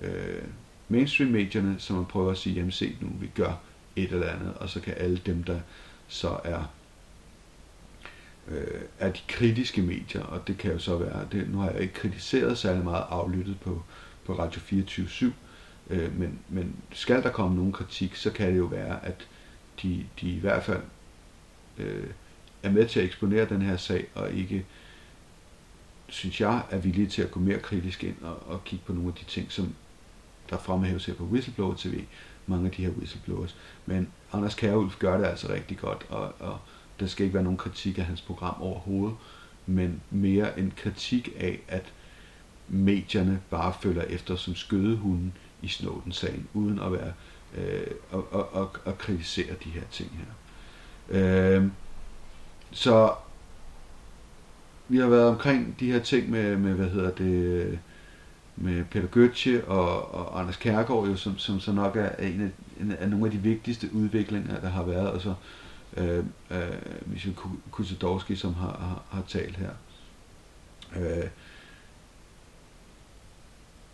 øh, mainstream-medierne, som man prøver at sige, jamen se nu, vi gør et eller andet, og så kan alle dem, der så er øh, er de kritiske medier, og det kan jo så være, det, nu har jeg ikke kritiseret særlig meget aflyttet på, på Radio 24 øh, men, men skal der komme nogen kritik, så kan det jo være, at de, de i hvert fald øh, er med til at eksponere den her sag, og ikke, synes jeg, er villige til at gå mere kritisk ind og, og kigge på nogle af de ting, som der fremhæves her på Whistleblower TV, mange af de her whistleblowers. Men Anders Kærulf gør det altså rigtig godt, og, og der skal ikke være nogen kritik af hans program overhovedet, men mere en kritik af, at medierne bare følger efter som skødehunden i Snowden-sagen, uden at være øh, og, og, og, og kritisere de her ting her. Øh, så vi har været omkring de her ting med, med hvad hedder det, med Peter Götze og, og Anders Kærgaard, jo, som, som så nok er en af, en af nogle af de vigtigste udviklinger, der har været, og så øh, øh, Michel Kusadowski, som har, har, har talt her. Øh,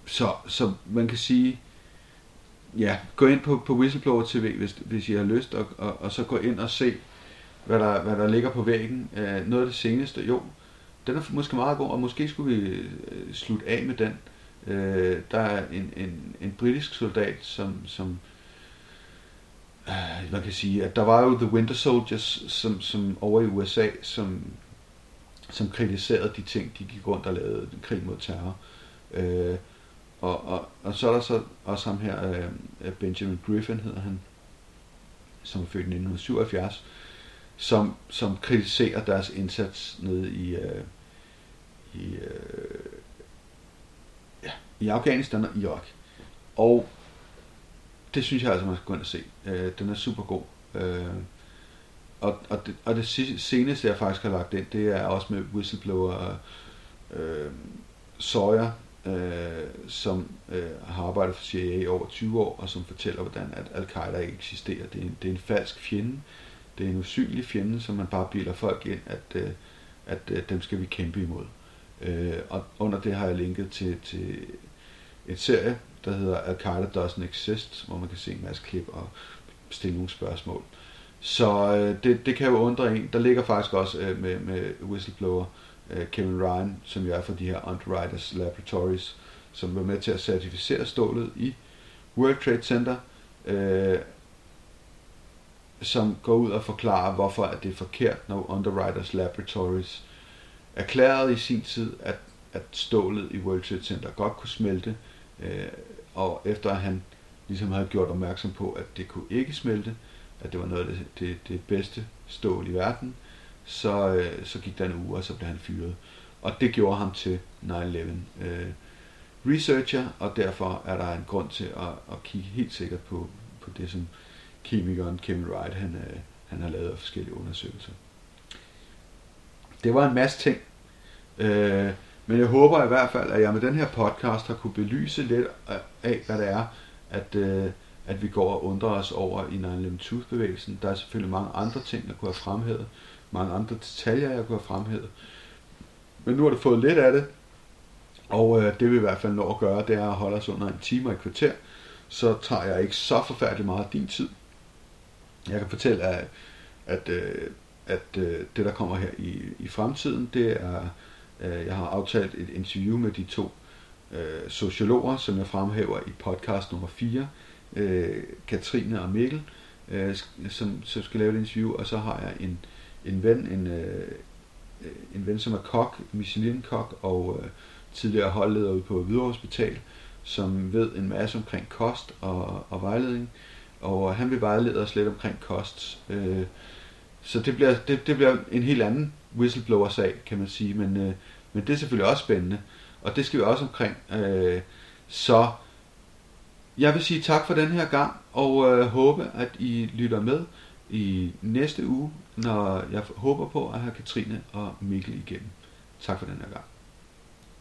så, så man kan sige, ja, gå ind på, på Whistleblower TV, hvis, hvis I har lyst, og, og, og så gå ind og se, hvad der, hvad der ligger på væggen. Øh, noget af det seneste, jo, den er måske meget god, og måske skulle vi øh, slutte af med den. Øh, der er en, en, en britisk soldat, som, som øh, man kan sige, at der var jo The Winter Soldiers, som, som over i USA, som, som kritiserede de ting, de gik rundt og lavede krig mod terror. Øh, og, og, og så er der så også ham her, øh, Benjamin Griffin hedder han, som er født i 1977, som, som kritiserer deres indsats nede i, øh, i, øh, ja, i Afghanistan og Irak. Og det synes jeg altså, man skal gå ind og se. Øh, den er super god. Øh, og, og, det, og det seneste, jeg faktisk har lagt ind, det er også med whistleblower øh, Sawyer, øh, som øh, har arbejdet for CIA i over 20 år, og som fortæller, hvordan at al-Qaida ikke eksisterer. Det er, en, det er en falsk fjende. Det er en usynlig fjende, som man bare bilder folk ind, at, øh, at øh, dem skal vi kæmpe imod. Øh, og under det har jeg linket til, til et serie, der hedder Al-Qaida Doesn't Exist, hvor man kan se en masse klip og stille nogle spørgsmål. Så øh, det, det kan jo undre en. Der ligger faktisk også øh, med, med whistleblower øh, Øh, Kevin Ryan, som jo er fra de her Underwriters Laboratories, som var med til at certificere stålet i World Trade Center, øh, som går ud og forklarer, hvorfor at det er forkert, når Underwriters Laboratories erklærede i sin tid, at, at stålet i World Trade Center godt kunne smelte, øh, og efter at han ligesom havde gjort opmærksom på, at det kunne ikke smelte, at det var noget af det, det, det bedste stål i verden, så, øh, så gik der en uge, og så blev han fyret. Og det gjorde ham til 9-11 øh, researcher, og derfor er der en grund til at, at kigge helt sikkert på, på det, som kemikeren Kevin Wright han, øh, han har lavet af forskellige undersøgelser. Det var en masse ting, øh, men jeg håber i hvert fald, at jeg med den her podcast har kunne belyse lidt af, hvad det er, at, øh, at vi går og undrer os over i 9-11 Truth-bevægelsen. Der er selvfølgelig mange andre ting, der kunne have fremhævet, mange andre detaljer, jeg kunne have fremhævet. Men nu har du fået lidt af det, og øh, det vi i hvert fald nå at gøre, det er at holde os under en time og et kvarter. Så tager jeg ikke så forfærdeligt meget af din tid. Jeg kan fortælle, at, at, øh, at øh, det, der kommer her i, i fremtiden, det er Øh, jeg har aftalt et interview med de to øh, sociologer, som jeg fremhæver i podcast nummer 4, øh, Katrine og Mikkel, øh, som, som skal lave et interview, og så har jeg en, en ven, en, øh, en ven, som er kok, Michelin-kok, og øh, tidligere holdleder ude på Hvidovre Hospital, som ved en masse omkring kost og, og vejledning, og han vil vejlede os lidt omkring kost. Øh, så det bliver, det, det bliver en helt anden whistleblower-sag, kan man sige, men, øh, men det er selvfølgelig også spændende, og det skal vi også omkring. Øh, så jeg vil sige tak for den her gang, og øh, håbe, at I lytter med i næste uge, når jeg håber på at have Katrine og Mikkel igennem. Tak for den her gang.